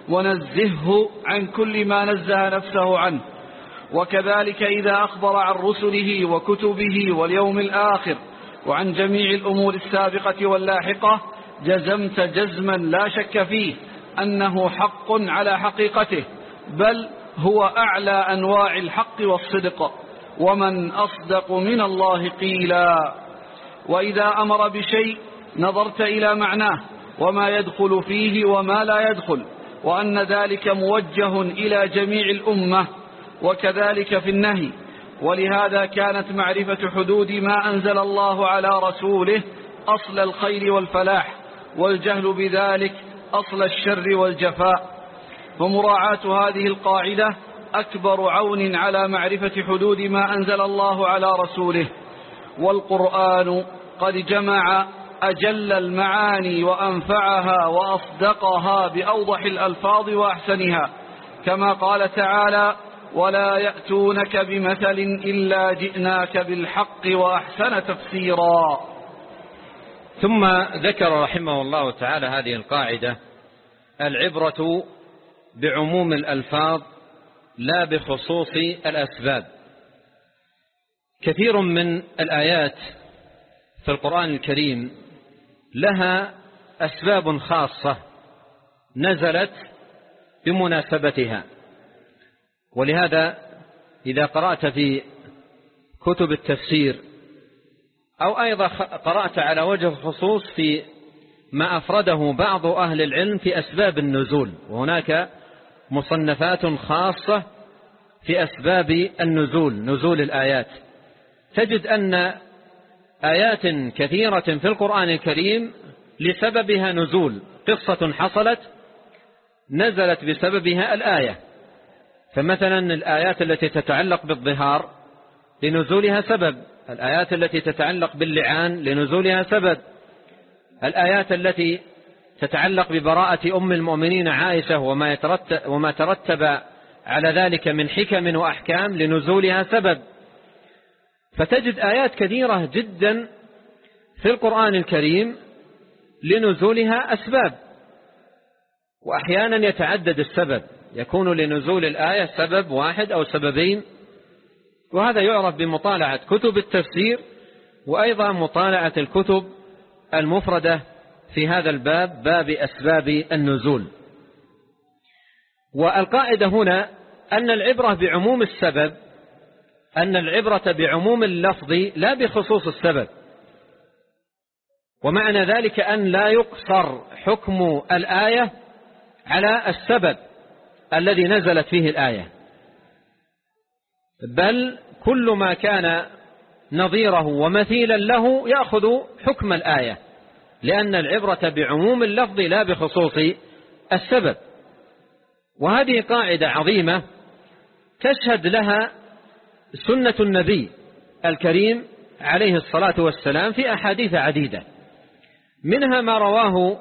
ونزهه عن كل ما نزه نفسه عنه. وكذلك إذا أخبر عن رسله وكتبه واليوم الآخر وعن جميع الأمور السابقة واللاحقة جزمت جزما لا شك فيه أنه حق على حقيقته بل هو أعلى أنواع الحق والصدق ومن أصدق من الله قيلا. وإذا أمر بشيء نظرت إلى معناه وما يدخل فيه وما لا يدخل. وأن ذلك موجه إلى جميع الأمة وكذلك في النهي. ولهذا كانت معرفة حدود ما أنزل الله على رسوله أصل الخير والفلاح والجهل بذلك أصل الشر والجفاء. ومراعاة هذه القاعدة أكبر عون على معرفة حدود ما أنزل الله على رسوله. والقرآن قد جمع أجل المعاني وأنفعها وأصدقها بأوضح الألفاظ وأحسنها. كما قال تعالى ولا يأتونك بمثل إلا جئناك بالحق وأحسن تفسيرا. ثم ذكر رحمه الله تعالى هذه القاعدة العبرة بعموم الألفاظ لا بخصوص الأسباب. كثير من الآيات في القرآن الكريم لها أسباب خاصة نزلت بمناسبتها. ولهذا إذا قرأت في كتب التفسير أو أيضا قرأت على وجه الخصوص في ما أفرده بعض أهل العلم في أسباب النزول وهناك مصنفات خاصة في أسباب النزول نزول الآيات. تجد أن آيات كثيرة في القرآن الكريم لسببها نزول. قصة حصلت نزلت بسببها الآية. فمثلا الآيات التي تتعلق بالظهار لنزولها سبب. الآيات التي تتعلق باللعان لنزولها سبب. الآيات التي تتعلق ببراءة أم المؤمنين عائشة وما, يترتب وما ترتب على ذلك من حكم وأحكام لنزولها سبب. فتجد آيات كثيرة جدا في القرآن الكريم لنزولها أسباب وأحيانا يتعدد السبب يكون لنزول الآية سبب واحد أو سببين وهذا يعرف بمطالعة كتب التفسير وأيضا مطالعة الكتب المفردة في هذا الباب باب أسباب النزول. والقائدة هنا أن العبرة بعموم السبب أن العبرة بعموم اللفظ لا بخصوص السبب. ومعنى ذلك أن لا يقصر حكم الآية على السبب الذي نزلت فيه الآية. بل كل ما كان نظيره ومثيلا له يأخذ حكم الآية لأن العبرة بعموم اللفظ لا بخصوص السبب. وهذه قاعدة عظيمة تشهد لها سنة النبي الكريم عليه الصلاة والسلام في أحاديث عديدة. منها ما رواه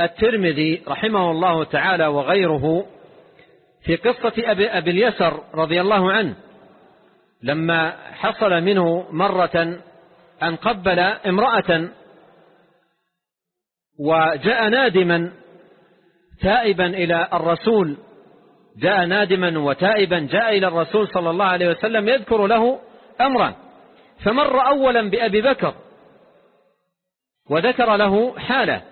الترمذي رحمه الله تعالى وغيره في قصة أبي, أبي اليسر رضي الله عنه لما حصل منه مرة أن قبل امرأة وجاء نادما تائبا إلى الرسول جاء نادما وتائبا جاء إلى الرسول صلى الله عليه وسلم يذكر له أمرا. فمر أولا بأبي بكر وذكر له حالة.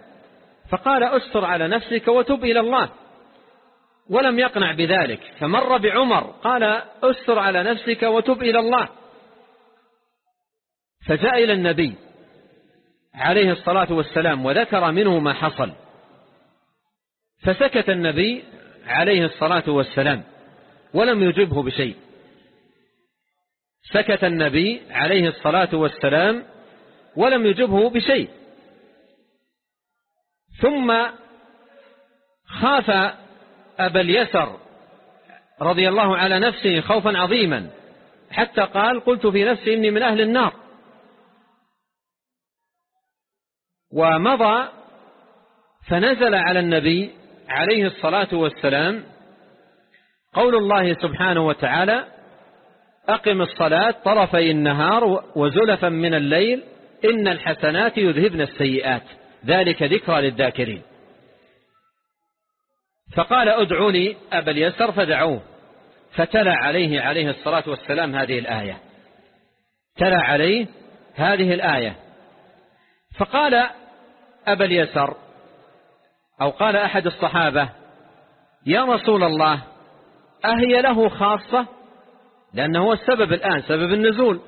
فقال أستر على نفسك وتب إلى الله. ولم يقنع بذلك. فمر بعمر. قال أستر على نفسك وتب إلى الله. فجاء إلى النبي عليه الصلاة والسلام وذكر منه ما حصل. فسكت النبي عليه الصلاة والسلام ولم يجبه بشيء. سكت النبي عليه الصلاة والسلام ولم يجبه بشيء. ثم خاف أبا اليسر رضي الله على نفسه خوفا عظيما حتى قال قلت في نفسي إني من أهل النار. ومضى فنزل على النبي عليه الصلاة والسلام قول الله سبحانه وتعالى أقم الصلاة طرفي النهار وزلفا من الليل إن الحسنات يذهبن السيئات. ذلك ذكرى للذاكرين. فقال ادعوا لي أبا اليسر فدعوه. فتلا عليه عليه الصلاة والسلام هذه الآية. تلا عليه هذه الآية. فقال أبا اليسر أو قال أحد الصحابة يا رسول الله أهي له خاصة؟ لأنه هو السبب الآن سبب النزول.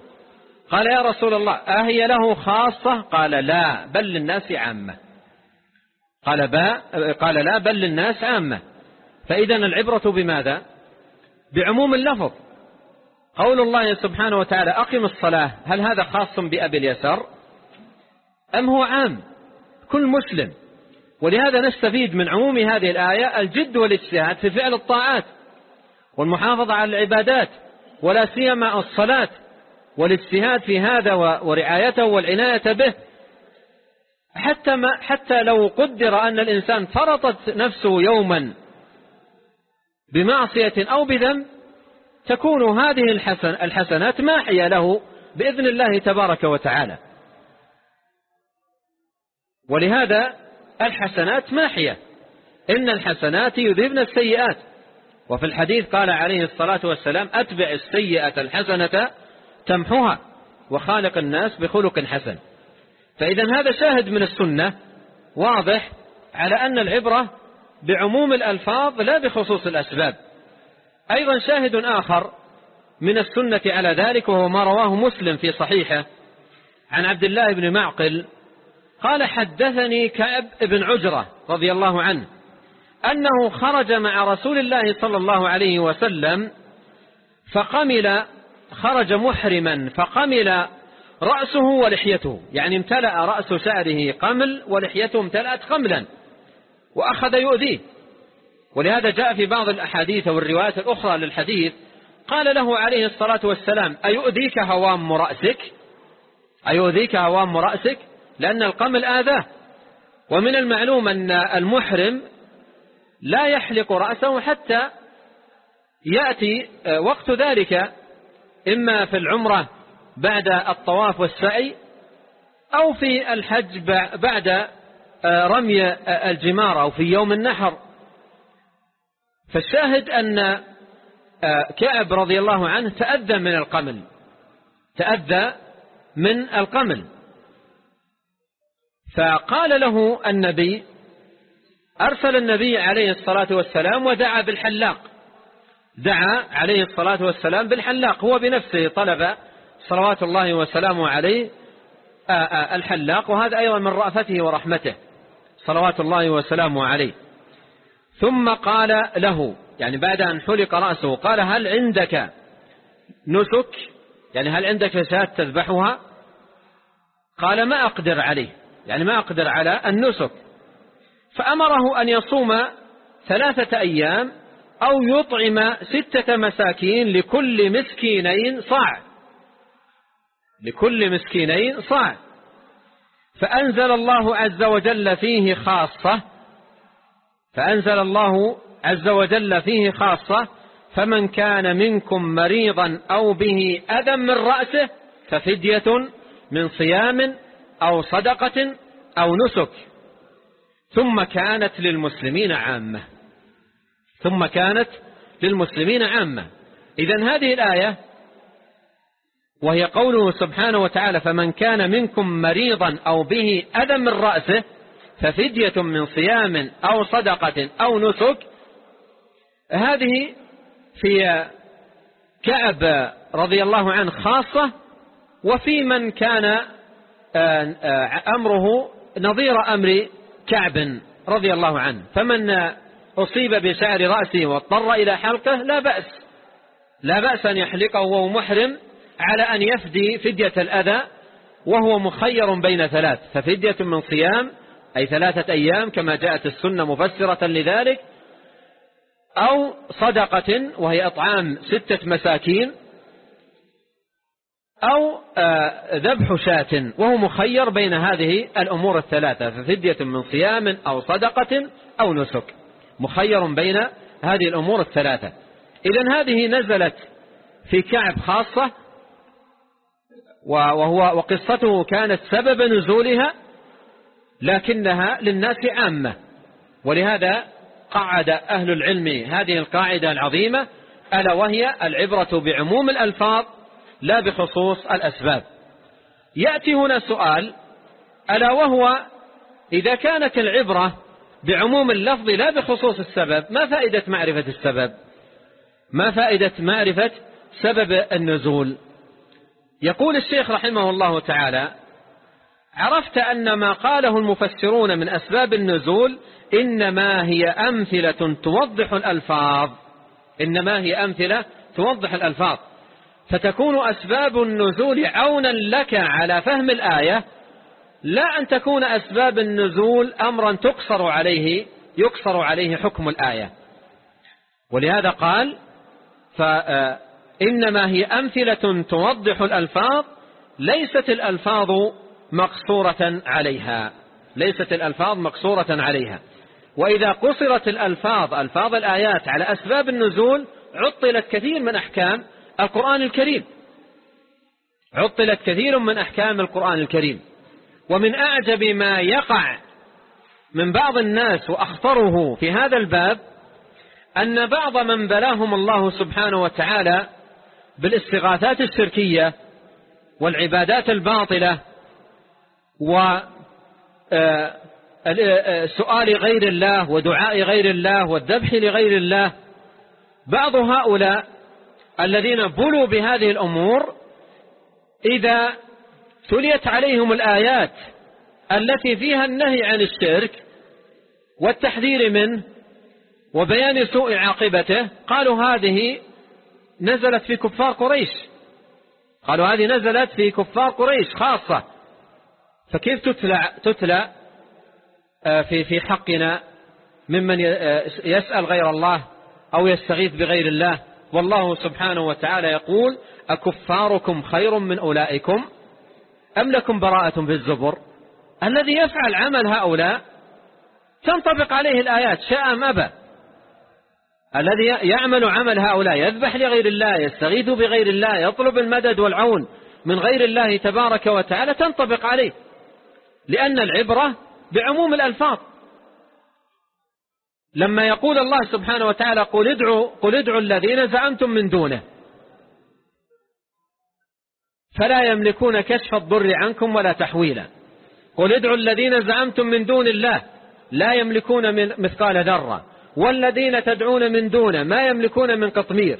قال يا رسول الله أهي له خاصة؟ قال لا بل للناس عامة. قال, با قال لا بل للناس عامة. فإذا العبرة بماذا؟ بعموم اللفظ. قول الله سبحانه وتعالى أقم الصلاة. هل هذا خاص بأبي اليسر أم هو عام؟ كل مسلم. ولهذا نستفيد من عموم هذه الآية الجد والاجتهاد في فعل الطاعات والمحافظة على العبادات ولا سيما الصلاة والاجتهاد في هذا ورعايته والعناية به. حتى, ما حتى لو قدر أن الإنسان فرطت نفسه يوما بمعصية أو بذنب تكون هذه الحسن الحسنات ماحية له بإذن الله تبارك وتعالى. ولهذا الحسنات ماحية إن الحسنات يذهبن السيئات. وفي الحديث قال عليه الصلاة والسلام أتبع السيئة الحسنة تمحوها وخالق الناس بخلق حسن. فإذا هذا شاهد من السنة واضح على أن العبرة بعموم الألفاظ لا بخصوص الأسباب. أيضا شاهد آخر من السنة على ذلك وهو ما رواه مسلم في صحيحه عن عبد الله بن معقل قال حدثني كعب بن عجرة رضي الله عنه أنه خرج مع رسول الله صلى الله عليه وسلم فقمل خرج محرما فقمل رأسه ولحيته يعني امتلأ رأس شعره قمل ولحيته امتلأت قملا وأخذ يؤذيه. ولهذا جاء في بعض الأحاديث والروايات الأخرى للحديث قال له عليه الصلاة والسلام أيؤذيك هوام رأسك؟ أيؤذيك هوام رأسك؟ لأن القمل آذاه. ومن المعلوم أن المحرم لا يحلق رأسه حتى يأتي وقت ذلك إما في العمرة بعد الطواف والسعي أو في الحج بعد رمي الجمار أو في يوم النحر. فالشاهد أن كعب رضي الله عنه تأذى من القمل تأذى من القمل. فقال له النبي أرسل النبي عليه الصلاة والسلام ودعا بالحلاق. دعا عليه الصلاة والسلام بالحلاق. هو بنفسه طلب صلوات الله وسلامه عليه الحلاق وهذا أيضا من رأفته ورحمته صلوات الله وسلامه عليه. ثم قال له يعني بعد أن حلق رأسه قال هل عندك نسك؟ يعني هل عندك شاة تذبحها؟ قال ما أقدر عليه. يعني ما أقدر على النسك. فأمره أن يصوم ثلاثة أيام أو يطعم ستة مساكين لكل مسكينين صاع. لكل مسكينين صاع. فأنزل الله عز وجل فيه خاصة. فأنزل الله عز وجل فيه خاصة. فمن كان منكم مريضا أو به أذى من رأسه ففدية من صيام أو صدقة أو نسك. ثم كانت للمسلمين عامة. ثم كانت للمسلمين عامة. إذا هذه الآية وهي قوله سبحانه وتعالى فمن كان منكم مريضا أو به أذى من رأسه ففدية من صيام أو صدقة أو نسك. هذه في كعب رضي الله عنه خاصة وفي من كان أمره نظير أمر كعب رضي الله عنه. فمن أصيب بشعر رأسه واضطر إلى حلقه لا بأس. لا بأس أن يحلقه وهو محرم على أن يفدي فدية الأذى وهو مخير بين ثلاث. ففدية من صيام أي ثلاثة أيام كما جاءت السنة مفسرة لذلك أو صدقة وهي أطعام ستة مساكين أو آه، ذبح شاة وهو مخير بين هذه الأمور الثلاثة ففدية من صيام أو صدقة أو نسك. مخير بين هذه الأمور الثلاثة. إذا هذه نزلت في كعب خاصة وهو وقصته كانت سبب نزولها لكنها للناس عامة. ولهذا قعد أهل العلم هذه القاعدة العظيمة ألا وهي العبرة بعموم الألفاظ لا بخصوص الأسباب. يأتي هنا سؤال ألا وهو إذا كانت العبرة بعموم اللفظ لا بخصوص السبب ما فائدة معرفة السبب؟ ما فائدة معرفة سبب النزول؟ يقول الشيخ رحمه الله تعالى عرفت أن ما قاله المفسرون من أسباب النزول إنما هي أمثلة توضح الألفاظ. إنما هي أمثلة توضح الألفاظ. فتكون أسباب النزول عونا لك على فهم الآية لا أن تكون أسباب النزول أمرا تقصر عليه يقصر عليه حكم الآية. ولهذا قال فإنما هي أمثلة توضح الألفاظ ليست الألفاظ مقصورة عليها ليست الألفاظ مقصورة عليها. وإذا قصرت الألفاظ ألفاظ الآيات على أسباب النزول عطلت كثير من أحكام القرآن الكريم. عطلت كثير من أحكام القرآن الكريم. ومن أعجب ما يقع من بعض الناس وأخطره في هذا الباب أن بعض من بلاهم الله سبحانه وتعالى بالاستغاثات الشركية والعبادات الباطلة وسؤال غير الله ودعاء غير الله والذبح لغير الله بعض هؤلاء الذين بلوا بهذه الأمور إذا تليت عليهم الآيات التي فيها النهي عن الشرك والتحذير منه وبيان سوء عاقبته قالوا هذه نزلت في كفار قريش. قالوا هذه نزلت في كفار قريش خاصة. فكيف تتلى, تتلى آه، في في حقنا ممن آه، يسأل غير الله أو يستغيث بغير الله؟ والله سبحانه وتعالى يقول أكفاركم خير من أولئكم؟ أم لكم براءة في الزبر؟ الذي يفعل عمل هؤلاء؟ تنطبق عليه الآيات شاء أم أبى. الذي يعمل عمل هؤلاء يذبح لغير الله يستغيث بغير الله يطلب المدد والعون من غير الله تبارك وتعالى تنطبق عليه. لأن العبرة بعموم الألفاظ. لما يقول الله سبحانه وتعالى قل ادعوا, قل ادعوا الذين زعمتم من دونه. فلا يملكون كشف الضر عنكم ولا تحويلا. قل ادعوا الذين زعمتم من دون الله. لا يملكون من مثقال ذرة. والذين تدعون من دونه ما يملكون من قطمير.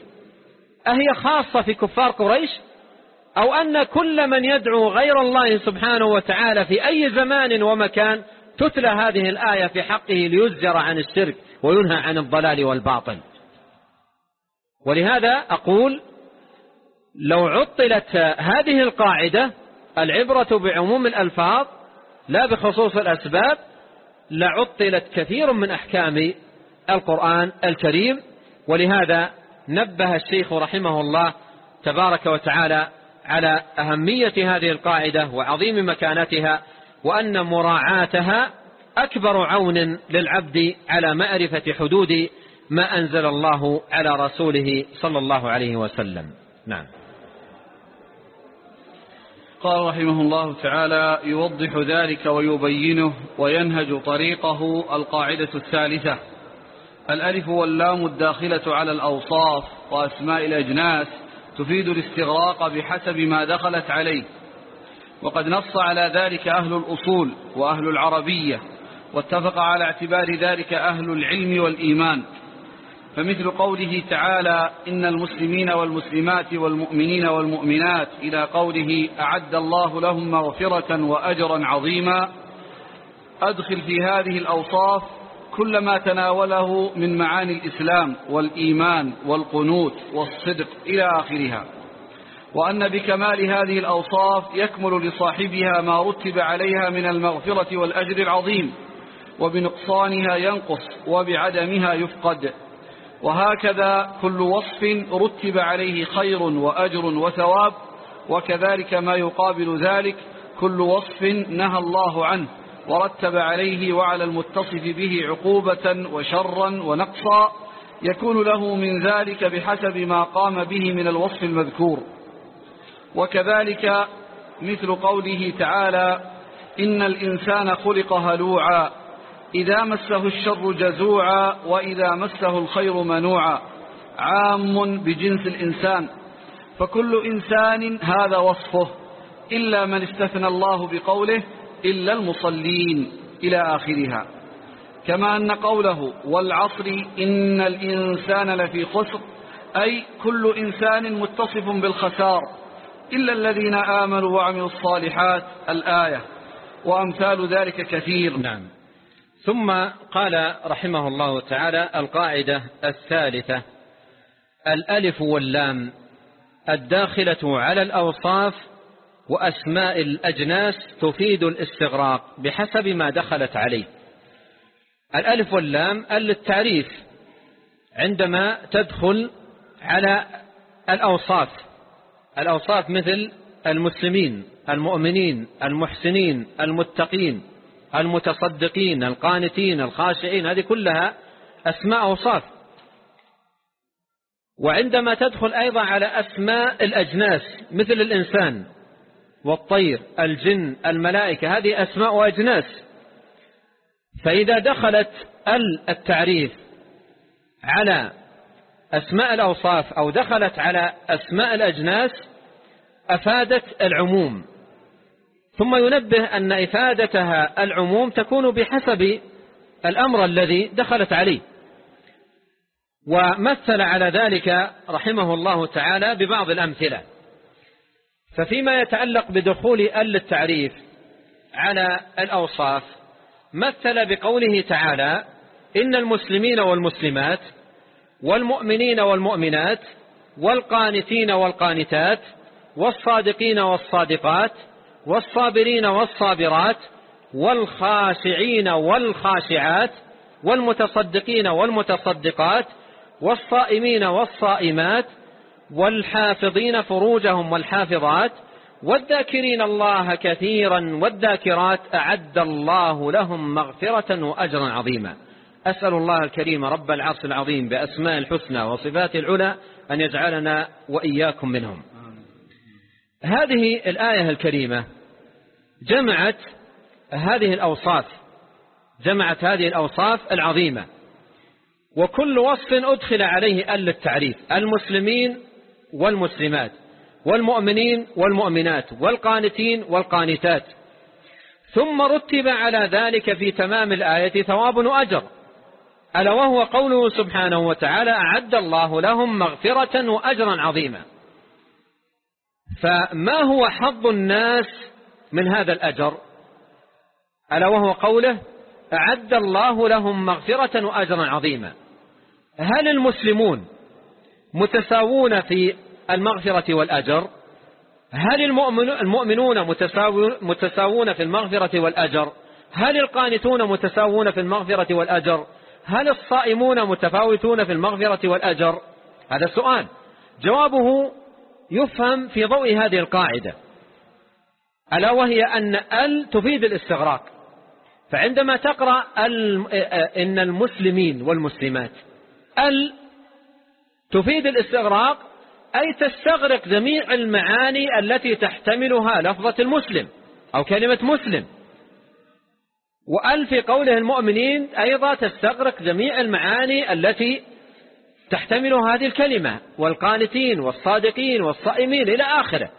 أهي خاصة في كفار قريش؟ أو أن كل من يدعو غير الله سبحانه وتعالى في أي زمان ومكان تتلى هذه الآية في حقه ليزجر عن الشرك وينهى عن الضلال والباطل. ولهذا أقول لو عطلت هذه القاعدة العبرة بعموم الألفاظ لا بخصوص الأسباب لعطلت كثير من أحكام القرآن الكريم. ولهذا نبه الشيخ رحمه الله تبارك وتعالى على أهمية هذه القاعدة وعظيم مكانتها وأن مراعاتها أكبر عون للعبد على معرفة حدود ما أنزل الله على رسوله صلى الله عليه وسلم. نعم. قال رحمه الله تعالى يوضح ذلك ويبينه وينهج طريقه القاعدة الثالثة. الألف واللام الداخلة على الأوصاف وأسماء الأجناس تفيد الاستغراق بحسب ما دخلت عليه. وقد نص على ذلك أهل الأصول وأهل العربية واتفق على اعتبار ذلك أهل العلم والإيمان. فمثل قوله تعالى إن المسلمين والمسلمات والمؤمنين والمؤمنات إلى قوله أعد الله لهم مغفرة وأجرا عظيما أدخل في هذه الأوصاف كل ما تناوله من معاني الإسلام والإيمان والقنوت والصدق إلى آخرها. وأن بكمال هذه الأوصاف يكمل لصاحبها ما رتب عليها من المغفرة والأجر العظيم وبنقصانها ينقص وبعدمها يفقد. وهكذا كل وصف رتب عليه خير وأجر وثواب وكذلك ما يقابل ذلك كل وصف نهى الله عنه ورتب عليه وعلى المتصف به عقوبة وشرا ونقصا يكون له من ذلك بحسب ما قام به من الوصف المذكور. وكذلك مثل قوله تعالى إن الإنسان خلق هلوعا إذا مسه الشر جزوعا وإذا مسه الخير منوعا عام بجنس الإنسان فكل إنسان هذا وصفه إلا من استثنى الله بقوله إلا المصلين إلى آخرها كما أن قوله والعصر إن الإنسان لفي خسر أي كل إنسان متصف بالخسار إلا الذين آمنوا وعملوا الصالحات الآية وأمثال ذلك كثير. نعم. ثم قال رحمه الله تعالى القاعدة الثالثة الألف واللام الداخلة على الأوصاف وأسماء الأجناس تفيد الاستغراق بحسب ما دخلت عليه. الألف واللام للتعريف عندما تدخل على الأوصاف. الأوصاف مثل المسلمين المؤمنين المحسنين المتقين المتصدقين القانتين الخاشعين هذه كلها أسماء أوصاف. وعندما تدخل أيضا على أسماء الأجناس مثل الإنسان والطير الجن الملائكة هذه أسماء وأجناس فإذا دخلت التعريف على أسماء الأوصاف أو دخلت على أسماء الأجناس أفادت العموم. ثم ينبه أن إفادتها العموم تكون بحسب الأمر الذي دخلت عليه. ومثل على ذلك رحمه الله تعالى ببعض الأمثلة. ففيما يتعلق بدخول ال التعريف على الأوصاف مثل بقوله تعالى إن المسلمين والمسلمات والمؤمنين والمؤمنات والقانتين والقانتات والصادقين والصادقات والصابرين والصابرات والخاشعين والخاشعات والمتصدقين والمتصدقات والصائمين والصائمات والحافظين فروجهم والحافظات والذاكرين الله كثيرا والذاكرات أعد الله لهم مغفرة وأجرا عظيما. أسأل الله الكريم رب العرش العظيم بأسماء الحسنى وصفات العلى أن يجعلنا وإياكم منهم. هذه الآية الكريمة جمعت هذه الأوصاف جمعت هذه الأوصاف العظيمة وكل وصف أدخل عليه أل التعريف المسلمين والمسلمات والمؤمنين والمؤمنات والقانتين والقانتات. ثم رتب على ذلك في تمام الآية ثواب وأجر. ألا وهو قوله سبحانه وتعالى أعد الله لهم مغفرة وأجرا عظيما. فما هو حظ الناس من هذا الأجر؟ ألا وهو قوله أعد الله لهم مغفرة وأجرا عظيما. هل المسلمون متساوون في المغفرة والأجر؟ هل المؤمنون متساوون في المغفرة والأجر؟ هل القانتون متساوون في المغفرة والأجر؟ هل الصائمون متفاوتون في المغفرة والأجر؟ هذا السؤال. جوابه يفهم في ضوء هذه القاعدة. ألا وهي أن ال تفيد الاستغراق. فعندما تقرأ إن المسلمين والمسلمات ال تفيد الاستغراق أي تستغرق جميع المعاني التي تحتملها لفظة المسلم أو كلمة مسلم. وأل في قوله المؤمنين أيضا تستغرق جميع المعاني التي تحتمل هذه الكلمة والقانتين والصادقين والصائمين إلى آخره.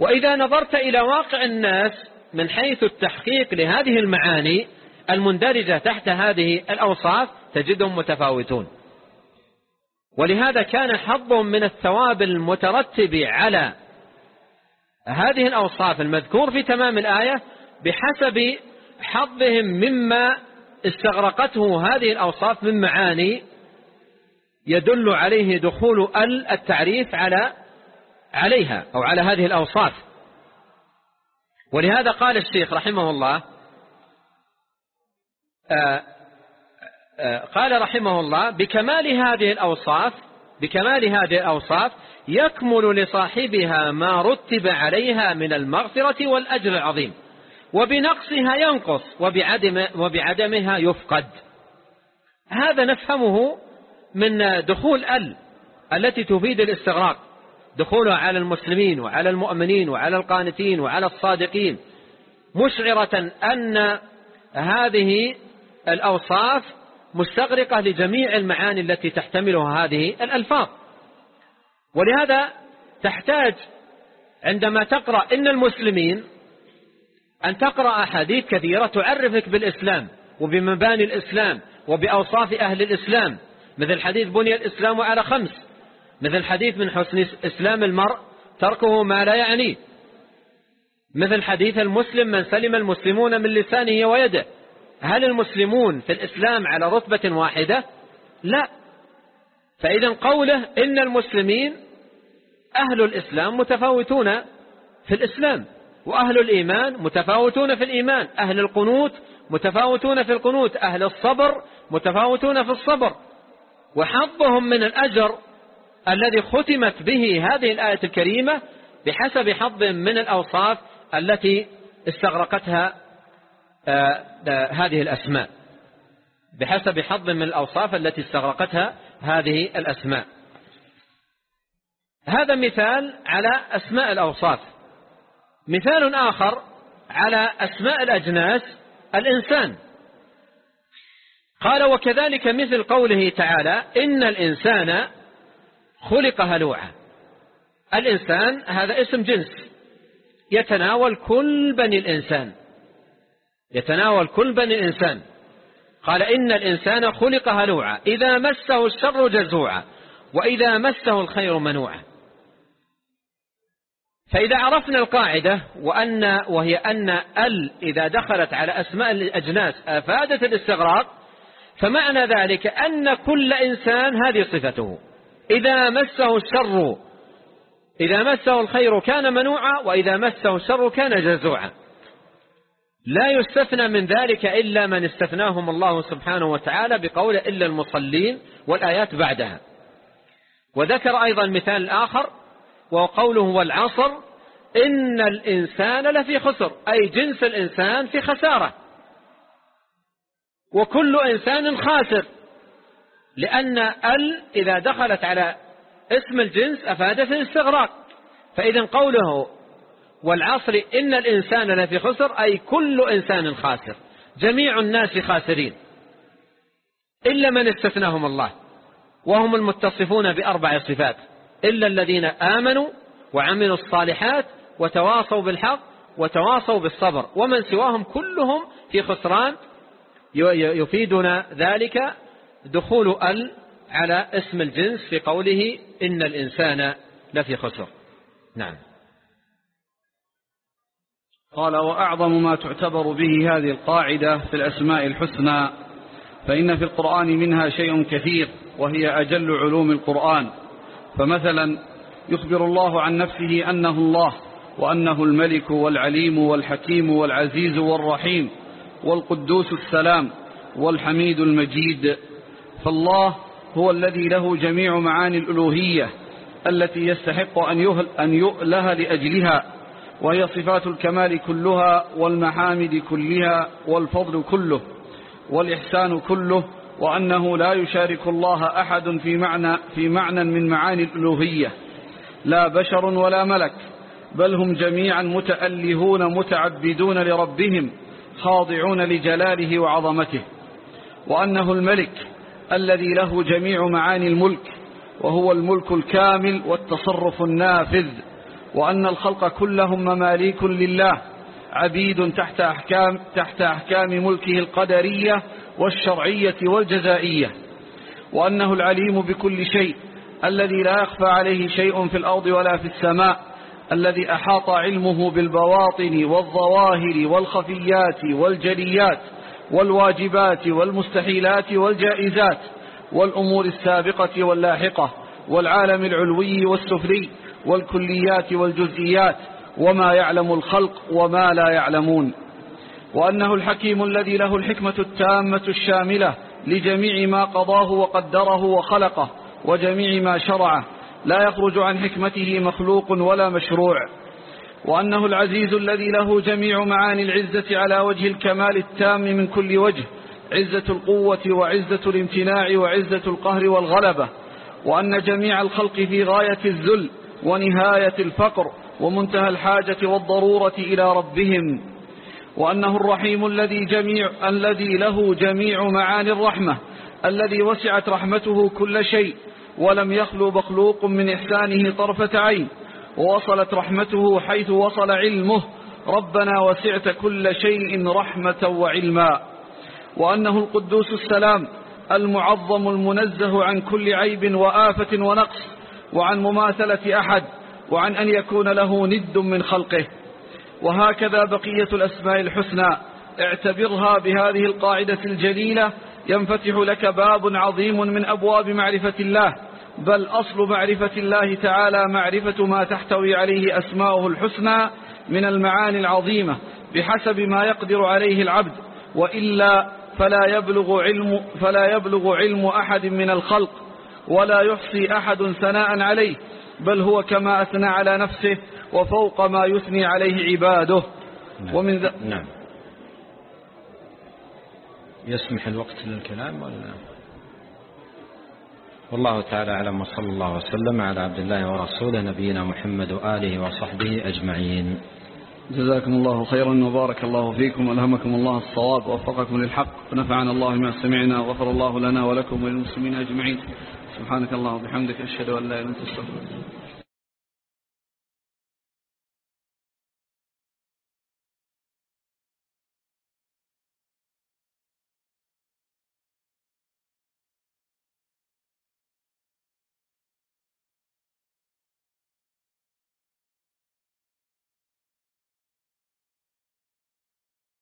وإذا نظرت إلى واقع الناس من حيث التحقيق لهذه المعاني المندرجة تحت هذه الأوصاف تجدهم متفاوتون. ولهذا كان حظهم من الثواب المترتب على هذه الأوصاف المذكور في تمام الآية بحسب حظهم مما استغرقته هذه الأوصاف من معاني يدل عليه دخول ال التعريف على عليها أو على هذه الأوصاف. ولهذا قال الشيخ رحمه الله آه، آه، قال رحمه الله بكمال هذه الأوصاف بكمال هذه الأوصاف يكمل لصاحبها ما رتب عليها من المغفرة والأجر العظيم. وبنقصها ينقص وبعدم وبعدمها يفقد. هذا نفهمه من دخول ال التي تفيد الاستغراق. دخولها على المسلمين وعلى المؤمنين وعلى القانتين وعلى الصادقين مشعرة أن هذه الأوصاف مستغرقة لجميع المعاني التي تحتملها هذه الألفاظ. ولهذا تحتاج عندما تقرأ إن المسلمين أن تقرأ أحاديث كثيرة تعرفك بالإسلام وبمباني الإسلام وبأوصاف أهل الإسلام. مثل حديث بني الإسلام على خمس. مثل حديث من حسن إسلام المرء تركه ما لا يعنيه مثل حديث المسلم من سلم المسلمون من لسانه ويده. هل المسلمون في الإسلام على رتبة واحدة؟ لا. فإذا قوله إن المسلمين أهل الإسلام متفاوتون في الإسلام. وأهل الإيمان متفاوتون في الإيمان. أهل القنوت متفاوتون في القنوت. أهل الصبر متفاوتون في الصبر. وحظهم من الأجر الذي ختمت به هذه الآية الكريمة بحسب حظ من الأوصاف التي استغرقتها آه، آه، هذه الأسماء. بحسب حظ من الأوصاف التي استغرقتها هذه الأسماء. هذا مثال على أسماء الأوصاف. مثال آخر على أسماء الأجناس الإنسان. قال وكذلك مثل قوله تعالى إن الإنسان خلق هلوعا الإنسان هذا اسم جنس. يتناول كل بني الإنسان. يتناول كل بني الإنسان. قال إن الإنسان خلق هلوعا. إذا مسه الشر جزوعا. وإذا مسه الخير منوعا فإذا عرفنا القاعدة وأن وهي أن ال إذا دخلت على أسماء الأجناس أفادت الاستغراق فمعنى ذلك أن كل إنسان هذه صفته. إذا مسه الشر إذا مسه الخير كان منوعا وإذا مسه الشر كان جزوعا. لا يستثنى من ذلك إلا من استثناهم الله سبحانه وتعالى بقول إلا المصلين والآيات بعدها. وذكر أيضا مثال آخر وقوله والعصر إن الإنسان لفي خسر أي جنس الإنسان في خسارة. وكل إنسان خاسر لأن ال إذا دخلت على اسم الجنس أفادت الاستغراق. فإذا قوله والعصر إن الإنسان لفي خسر أي كل إنسان خاسر جميع الناس خاسرين. إلا من استثناهم الله وهم المتصفون بأربع صفات. إلا الذين آمنوا وعملوا الصالحات وتواصوا بالحق وتواصوا بالصبر. ومن سواهم كلهم في خسران يفيدنا ذلك دخول ال على اسم الجنس في قوله إن الإنسان لفي خسر. نعم. قال وأعظم ما تعتبر به هذه القاعدة في الأسماء الحسنى فإن في القرآن منها شيء كثير وهي أجل علوم القرآن. فمثلا يخبر الله عن نفسه أنه الله وأنه الملك والعليم والحكيم والعزيز والرحيم والقدوس السلام والحميد المجيد. فالله هو الذي له جميع معاني الألوهية التي يستحق أن يؤله لأجلها وهي صفات الكمال كلها والمحامد كلها والفضل كله والإحسان كله وأنه لا يشارك الله أحد في معنى, في معنى من معاني الألوهية. لا بشر ولا ملك بل هم جميعا متألهون متعبدون لربهم خاضعون لجلاله وعظمته. وأنه الملك الذي له جميع معاني الملك وهو الملك الكامل والتصرف النافذ. وأن الخلق كلهم مماليك لله عبيد تحت أحكام, تحت أحكام ملكه القدرية والشرعية والجزائية وأنه العليم بكل شيء الذي لا يخفى عليه شيء في الأرض ولا في السماء الذي أحاط علمه بالبواطن والظواهر والخفيات والجليات والواجبات والمستحيلات والجائزات والأمور السابقة واللاحقة والعالم العلوي والسفلي والكليات والجزئيات وما يعلم الخلق وما لا يعلمون. وأنه الحكيم الذي له الحكمة التامة الشاملة لجميع ما قضاه وقدره وخلقه وجميع ما شرعه. لا يخرج عن حكمته مخلوق ولا مشروع. وأنه العزيز الذي له جميع معاني العزة على وجه الكمال التام من كل وجه عزة القوة وعزة الامتناع وعزة القهر والغلبة. وأن جميع الخلق في غاية الذل ونهاية الفقر ومنتهى الحاجة والضرورة إلى ربهم. وأنه الرحيم الذي جميع الذي له جميع معاني الرحمة الذي وسعت رحمته كل شيء ولم يخلو مخلوق من إحسانه طرفة عين ووصلت رحمته حيث وصل علمه ربنا وسعت كل شيء رحمة وعلما. وأنه القدوس السلام المعظم المنزه عن كل عيب وآفة ونقص وعن مماثلة أحد وعن أن يكون له ند من خلقه. وهكذا بقية الأسماء الحسنى. اعتبرها بهذه القاعدة الجليلة ينفتح لك باب عظيم من أبواب معرفة الله. بل أصل معرفة الله تعالى معرفة ما تحتوي عليه أسماؤه الحسنى من المعاني العظيمة بحسب ما يقدر عليه العبد. وإلا فلا يبلغ علم, فلا يبلغ علم أحد من الخلق ولا يحصي أحد ثناء عليه بل هو كما أثنى على نفسه وفوق ما يثني عليه عباده. نعم. ومن ذ... نعم. يسمح الوقت للكلام ولا؟ والله تعالى أعلم وصلى الله وسلم على عبد الله ورسوله نبينا محمد وآله وصحبه أجمعين. جزاكم الله خيرا وبارك الله فيكم وألهمكم الله الصواب ووفقكم للحق. ونفعنا الله ما سمعنا وغفر الله لنا ولكم وللمسلمين أجمعين. سبحانك الله وبحمدك أشهد أن لا إله إلا أنت أستغفرك.